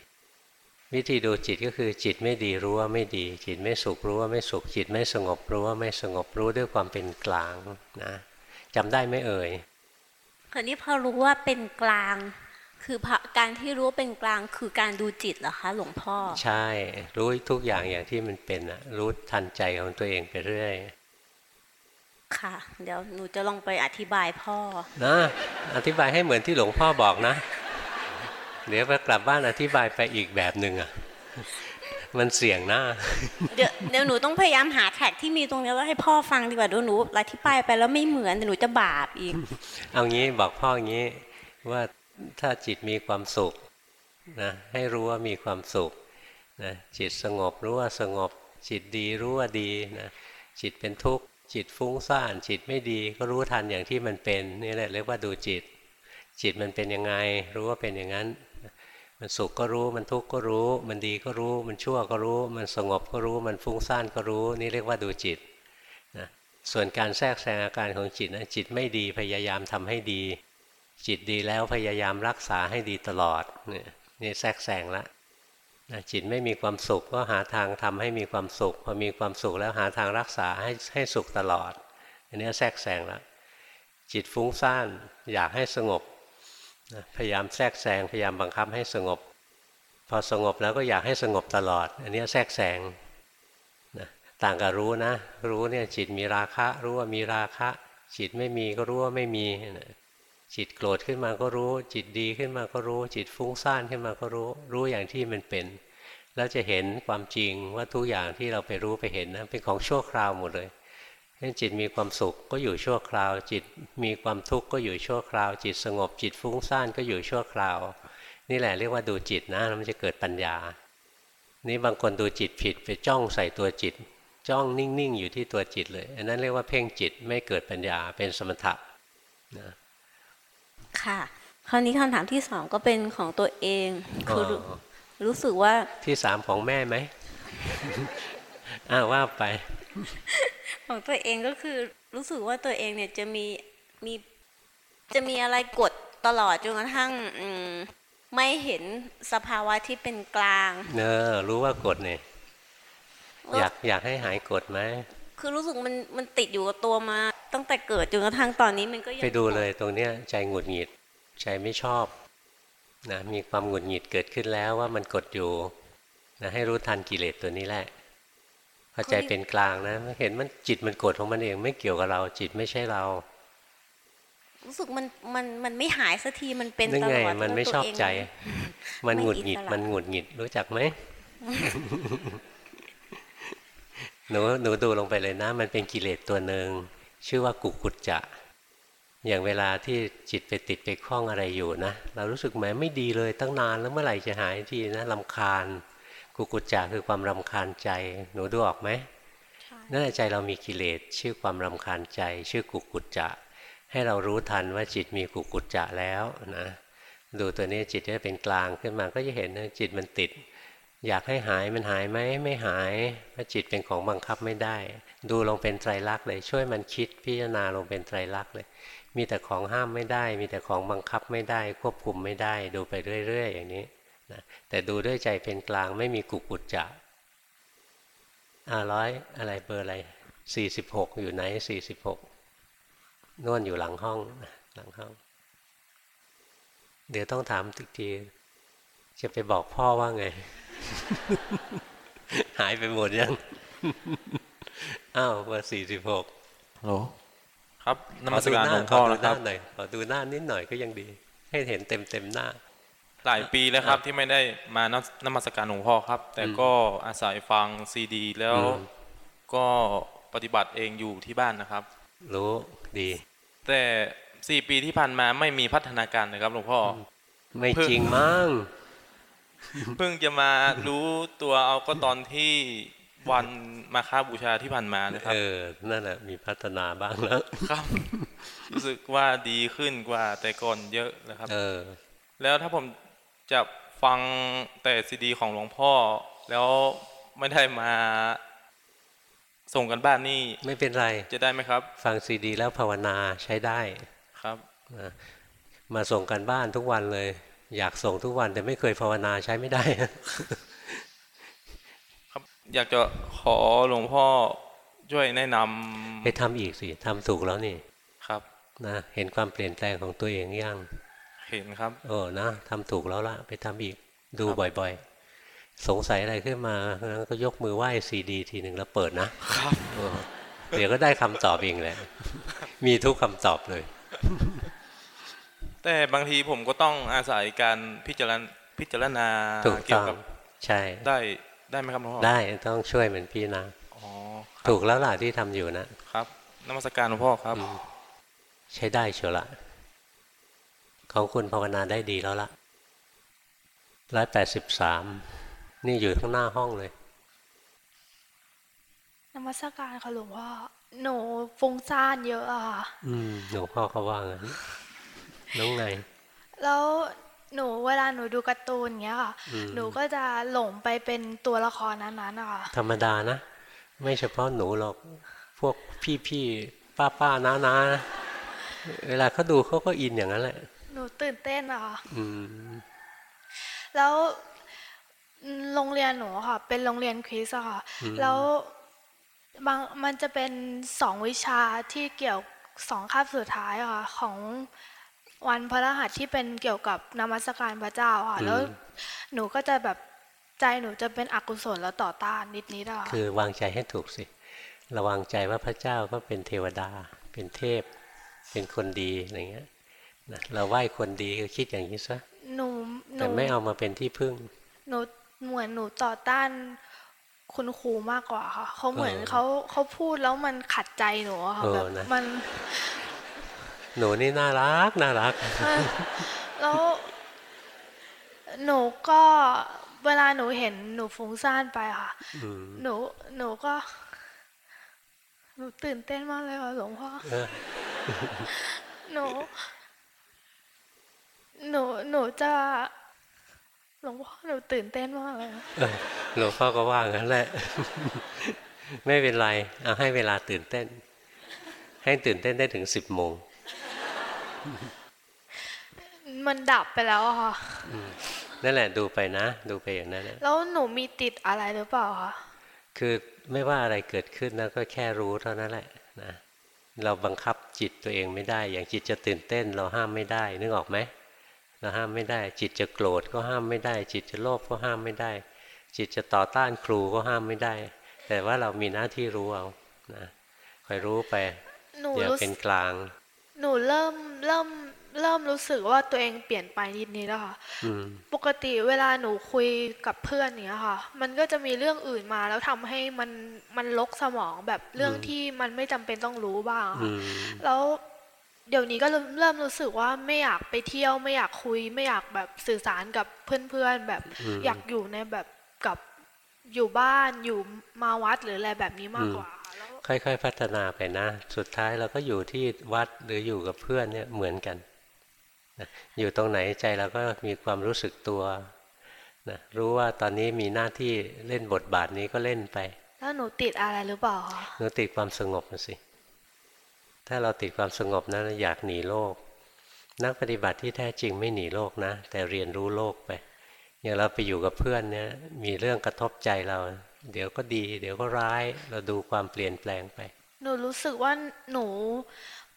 วิธีดูจิตก็คือจิตไม่ดีรู้ว่าไม่ดี จิตไม่สุขรู้ว่าไม่สุข จิตไม่สงบรู้ว่าไม่สงบรู้ด้วยความเป็นกลางนะจำได้ไหมเอ่ยคราวนี้พอรู้ว่าเป็นกลาง คือพระการที่รู้ว่าเป็นกลางคือการดูจิตเหรอคะ หลวงพ่อ ใช่ รู้ทุกอย่างอย่างที่มันเป็นอะรู้ทันใจของตัวเองไปเรื่อยค่ะ เดี๋ยวหนูจะลองไปอธิบายพ่อนะอธิบายให้เหมือนที่หลวงพ่อบอกนะ เดี๋ยวไปกลับบ้านอธิบายไปอีกแบบหนึ่งอะมันเสี่ยงหน้า เดี๋ยวเดี๋ยวหนูต้องพยายามหาแท็กที่มีตรงนี้แล้วให้พ่อฟังดีกว่าเดี๋ยวหนูอธิบายไปแล้วไม่เหมือนเดี๋ยวหนูจะบาปอีก เอางี้บอกพ่ออย่างนี้ว่าถ้าจิตมีความสุขนะให้รู้ว่ามีความสุขนะจิตสงบรู้ว่าสงบ จิตดีรู้ว่าดีนะจิตเป็นทุกข์จิตฟุ้งซ่าน จิตไม่ดีก็รู้ทันอย่างที่มันเป็นนี่แหละเรียกว่าดูจิต จิตมันเป็นยังไง รู้ว่าเป็นอย่างนั้น มันสุขก็รู้ มันทุกข์ก็รู้ มันดีก็รู้ มันชั่วก็รู้ มันสงบก็รู้ มันฟุ้งซ่านก็รู้ นี่เรียกว่าดูจิตนะส่วนการแทรกแซงอาการของจิตนะจิตไม่ดีพยายามทำให้ดี จิตดีแล้วพยายามรักษาให้ดีตลอดเนี่ยนี่แทรกแซงละนะจิตไม่มีความสุขก็หาทางทำให้มีความสุข พอมีความสุขแล้วหาทางรักษาให้ให้สุขตลอด อันนี้แทรกแซงละจิตฟุ้งซ่านอยากให้สงบ พยายามแทรกแซงพยายามบังคับให้สงบ พอสงบแล้วก็อยากให้สงบตลอด อันนี้แทรกแซงนะต่างกับรู้นะ รู้เนี่ยจิตมีราคะ รู้ว่ามีราคะ จิตไม่มีก็รู้ว่าไม่มีจิตโกรธขึ้นมาก็รู้ จิตดีขึ้นมาก็รู้ จิตฟุ้งซ่านขึ้นมาก็รู้ รู้อย่างที่มันเป็น แล้วจะเห็นความจริงว่าทุกอย่างที่เราไปรู้ไปเห็นนะเป็นของชั่วคราวหมดเลย เช่นจิตมีความสุขก็อยู่ชั่วคราว จิตมีความทุกข์ก็อยู่ชั่วคราว จิตสงบจิตฟุ้งซ่านก็อยู่ชั่วคราว นี่แหละเรียกว่าดูจิตนะแล้วมันจะเกิดปัญญา นี่บางคนดูจิตผิดไปจ้องใส่ตัวจิต จ้องนิ่งๆอยู่ที่ตัวจิตเลย อันนั้นเรียกว่าเพ่งจิตไม่เกิดปัญญาเป็นสมถะนะค่ะคราวนี้คำถามที่สองก็เป็นของตัวเองคือรู้รู้สึกว่าที่สามของแม่ไหมอ้าวว่าไป ของตัวเองก็คือรู้สึกว่าตัวเองเนี่ยจะมีมีจะมีอะไรกดตลอดจนกระทั่งอืมไม่เห็นสภาวะที่เป็นกลางเนอรู้ว่ากดเนี่ยอยากอยากให้หายกดไหมคือรู้สึกมันมันติดอยู่กับตัวมา ตั้งแต่เกิดจนกระทั่งตอนนี้มันก็ยังไปดูเลยตรงเนี้ยใจหงุดหงิดใจไม่ชอบนะมีความหงุดหงิดเกิดขึ้นแล้วว่ามันกดอยู่นะให้รู้ทันกิเลสตัวนี้แหละพพ อใจเป็นกลางนะเห็นมันจิตมันโกรธของมันเองไม่เกี่ยวกับเรา จิตไม่ใช่เรา รู้สึกมันมันมันไม่หายสักทีมันเป็นนั่นตไงลอดมันไม่ชอบใจ มันหงุดหงิดไอิสระมันหงุดหงิดรู้จักไหมหนูหนูดูลงไปเลยนะ มันเป็นกิเลสตัวหนึ่งชื่อว่ากุกุจจะอย่างเวลาที่จิตไปติดไปคล้องอะไรอยู่นะ เรารู้สึกแหมไม่ดีเลยตั้งนานแล้วเมื่อไหร่จะหายทีนะลำคาญ กุกุจจะคือความรำคาญใจ หนูดูออกไหมนั่นแหละใจเรามีกิเลสชื่อความรำคาญใจ ชื่อกุกุจจะ ให้เรารู้ทันว่าจิตมีกุกุจจะแล้วนะดูตัวนี้จิตจะเป็นกลางขึ้นมาก็จะเห็นนะจิตมันติด อยากให้หายมันหายไหมไม่หายเพราะจิตเป็นของบังคับไม่ได้ ดูลงเป็นไตรลักษณ์เลย ช่วยมันคิดพิจารณาลงเป็นไตรลักษณ์เลย มีแต่ของห้ามไม่ได้ มีแต่ของบังคับไม่ได้ ควบคุมไม่ได้ ดูไปเรื่อย ๆ อย่างนี้ นะแต่ดูด้วยใจเป็นกลางไม่มีกุกุจจะอ่าร้อยอะไรเบอร์อะไรสี่สิบหกอยู่ไหนสี่สิบหกนวนอยู่หลังห้องหลังห้อง เดี๋ยวต้องถามอีกทีจะไปบอกพ่อว่าไง หายไปหมดยังอ้าวเบอร์สี่สิบหกฮัลโหลครับนมัสการหลวงพ่อขดูนะหครัน้าบหน่อยขอดูหน้านิดหน่อยก็ยังดี ให้เห็นเต็มเต็มๆหน้า หลายปีแล้วครับที่ไม่ได้มานมัสนมัสการหลวงพ่อครับ แต่ก็อาศัยฟังซีดี แล้วอืมก็ปฏิบัติเองอยู่ที่บ้านนะครับ รู้ดี แต่สี่ปีที่ผ่านมาไม่มีพัฒนาการเลยครับหลวงพ่ออไม่จริงมั้งเพิ่งจะมารู้ตัวเอาก็ตอนที่วันมาค้าบูชาที่ผ่านมานะครับ เออ นั่นแหละมีพัฒนาบ้างแล้ว ครับ รู้สึกว่าดีขึ้นกว่าแต่ก่อนเยอะนะครับ เออ แล้วถ้าผม จะฟังแต่ซีดี ของหลวงพ่อ แล้วไม่ได้มาส่งกันบ้านนี่ไม่เป็นไรจะได้ไหมครับ ฟังซีดี แล้วภาวนาใช้ได้ครับนะมาส่งกันบ้านทุกวันเลย อยากส่งทุกวันแต่ไม่เคยภาวนาใช้ไม่ได้ครับ อยากจะขอหลวงพ่อช่วยแนะนำไปทำอีกสิทำถูกแล้วนี่ครับนะเห็นความเปลี่ยนแปลงของตัวเองยัง เห็นครับโอ้นะทำถูกแล้วละไปทำอีกดูบ่อย ๆ สงสัยอะไรขึ้นมาแล้วก็ยกมือไหว้ซีดีทีหนึ่งแล้วเปิดนะครับเดี๋ยวก็ได้คำตอบเองแหละ มีทุกคำตอบเลย แต่บางทีผมก็ต้องอาศัยการพิจารณาพิจารณาถูกเกี่ยต้วองกับใช่ได้ได้ไหมครับหลวงพ่อได้ต้องช่วยเหมือนพี่นะอ๋อถูกแล้วล่ะที่ทำอยู่นะครับนมัสการหลวงพ่อครับอืมใช้ได้เชียวละ ของคุณภาวนาได้ดีแล้วละร้อยแปดสิบสามนี่อยู่ข้างหน้าห้องเลยนมัสการค่ะหลวงพ่อหนูฟุ้งซ่านเยอะอะค่ะอืมหลวงพ่อเขาว่างั้นน้องไง แล้วหนูเวลาหนูดูการ์ตูนเงี้ยค่ะอืมหนูก็จะหลงไปเป็นตัวละครนั้นๆนะคะธรรมดานะ ไม่เฉพาะหนูหรอก พวกพี่พี่ป้าป้าน้าน้านะเวลาเขาดูเขาก็อินอย่างนั้นแหละห นูตื่นเต้นอะค่ะอืมแล้วโรงเรียนหนูอะค่ะ เป็นโรงเรียนคริสต์อะค่ะ แล้วบางมันจะเป็นสองวิชาที่เกี่ยวสองคาบสุดท้ายอะค่ะ ของวันพระรหัสที่เป็นเกี่ยวกับนมัสการพระเจ้าอะค่ะ แล้วหนูก็จะแบบใจหนูจะเป็นอกุศลแล้วต่อต้านนิดนิดๆอะค่ะคือวางใจให้ถูกสิ ระวังใจว่าพระเจ้าก็เป็นเทวดา เป็นเทพ เป็นคนดีอะไรเงี้ย นะเราไหว้คนดีก็คิดอย่างนี้ซะหนูหนูแต่ไม่เอามาเป็นที่พึ่ง หนูเหมือนหนูต่อต้านคุณครูมากกว่าค่ะเขาเหมือนเออเขาเขาพูดแล้วมันขัดใจหนูอะค่ะเออแบบนะมัน หนูนี่น่ารักน่ารัก แล้วหนูก็เวลาหนูเห็นหนูฟุ้งซ่านไปค่ะอืมหนูหนูก็ หนูตื่นเต้นมากเลยค่ะหลวงพ่อเออหนู หนูหนูจะหลวงพ่อหนูตื่นเต้นมากเลยค่ะเออหลวงพ่อก็ว่างั้นแหละ ไม่เป็นไรเอาให้เวลาตื่นเต้น ให้ตื่นเต้นได้ถึงสิบโมง มันดับไปแล้วอะค่ะอืมนั่นแหละดูไปนะ ดูไปอย่างนั้นแหละแล้วหนูมีติดอะไรหรือเปล่าคะคือไม่ว่าอะไรเกิดขึ้นนะก็แค่รู้เท่านั้นแหละนะเราบังคับจิตตัวเองไม่ได้ อย่างจิตจะตื่นเต้น เราห้ามไม่ได้ นึกออกไหม เราห้ามไม่ได้ จิตจะโกรธก็ห้ามไม่ได้ จิตจะโลภก็ห้ามไม่ได้ จิตจะต่อต้านครูก็ห้ามไม่ได้ แต่ว่าเรามีหน้าที่รู้เอานะคอยรู้ไปหนูอย่ารู้เป็นกลาง หนูเริ่มเริ่มเริ่มรู้สึกว่าตัวเองเปลี่ยนไปนิดนิดแล้วค่ะอืมปกติเวลาหนูคุยกับเพื่อนเนี้ยค่ะ มันก็จะมีเรื่องอื่นมาแล้วทำให้มันมันลกสมองแบบเรื่องอืมที่มันไม่จำเป็นต้องรู้บ้างอืค่ะมแล้ว เดี๋ยวนี้ก็เริ่มเริ่มรู้สึกว่าไม่อยากไปเที่ยวไม่อยากคุย ไม่อยากแบบสื่อสารกับเพื่อนๆแบบอืมอยากอยู่ในแบบกับอยู่บ้านอยู่มาวัดหรืออะไรแบบนี้มากกว่าค่อยๆ พัฒนาไปนะ สุดท้ายเราก็อยู่ที่วัดหรืออยู่กับเพื่อนเนี่ยเหมือนกันนะอยู่ตรงไหนใจเราก็มีความรู้สึกตัวนะรู้ว่าตอนนี้มีหน้าที่เล่นบทบาทนี้ก็เล่นไป แล้วหนูติดอะไรหรือเปล่าคะหนูติดความสงบนะสิ ถ้าเราติดความสงบนะอยากหนีโลก นักปฏิบัติที่แท้จริงไม่หนีโลกนะ แต่เรียนรู้โลกไปอย่างเราไปอยู่กับเพื่อนเนี่ยมีเรื่องกระทบใจเรา เดี๋ยวก็ดี เดี๋ยวก็ร้าย เราดูความเปลี่ยนแปลงไป หนูรู้สึกว่าหนู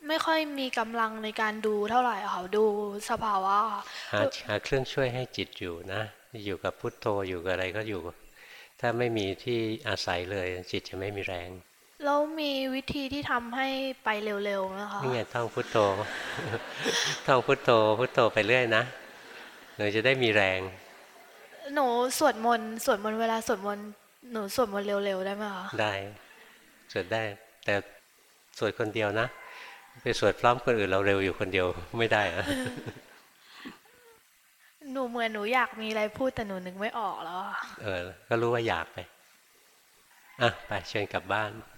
ไม่ค่อยมีกำลังในการดูเท่าไหร่อะค่ะดูสภาวะค่ะหาหาเครื่องช่วยให้จิตอยู่นะ อยู่กับพุทโธอยู่กับอะไรก็อยู่ ถ้าไม่มีที่อาศัยเลยจิตจะไม่มีแรง แล้วมีวิธีที่ทำให้ไปเร็วๆนะคะนี่ไงท่องพุทโธท่องพุทโธพุทโธไปเรื่อยนะหนูจะได้มีแรง หนูสวดมนต์สวดมนต์เวลาสวดมนต์หนูสวดมนต์เร็วๆได้ไหมคะได้สวดได้ แต่สวดคนเดียวนะไปสวดพร้อมคนอื่นเราเร็วอยู่คนเดียวไม่ได้อะหนูเหมือนหนูอยากมีอะไรพูดแต่หนูนึกไม่ออกแล้วอะเออ ก็รู้ว่าอยากไป อะ ไปเชิญกลับบ้านค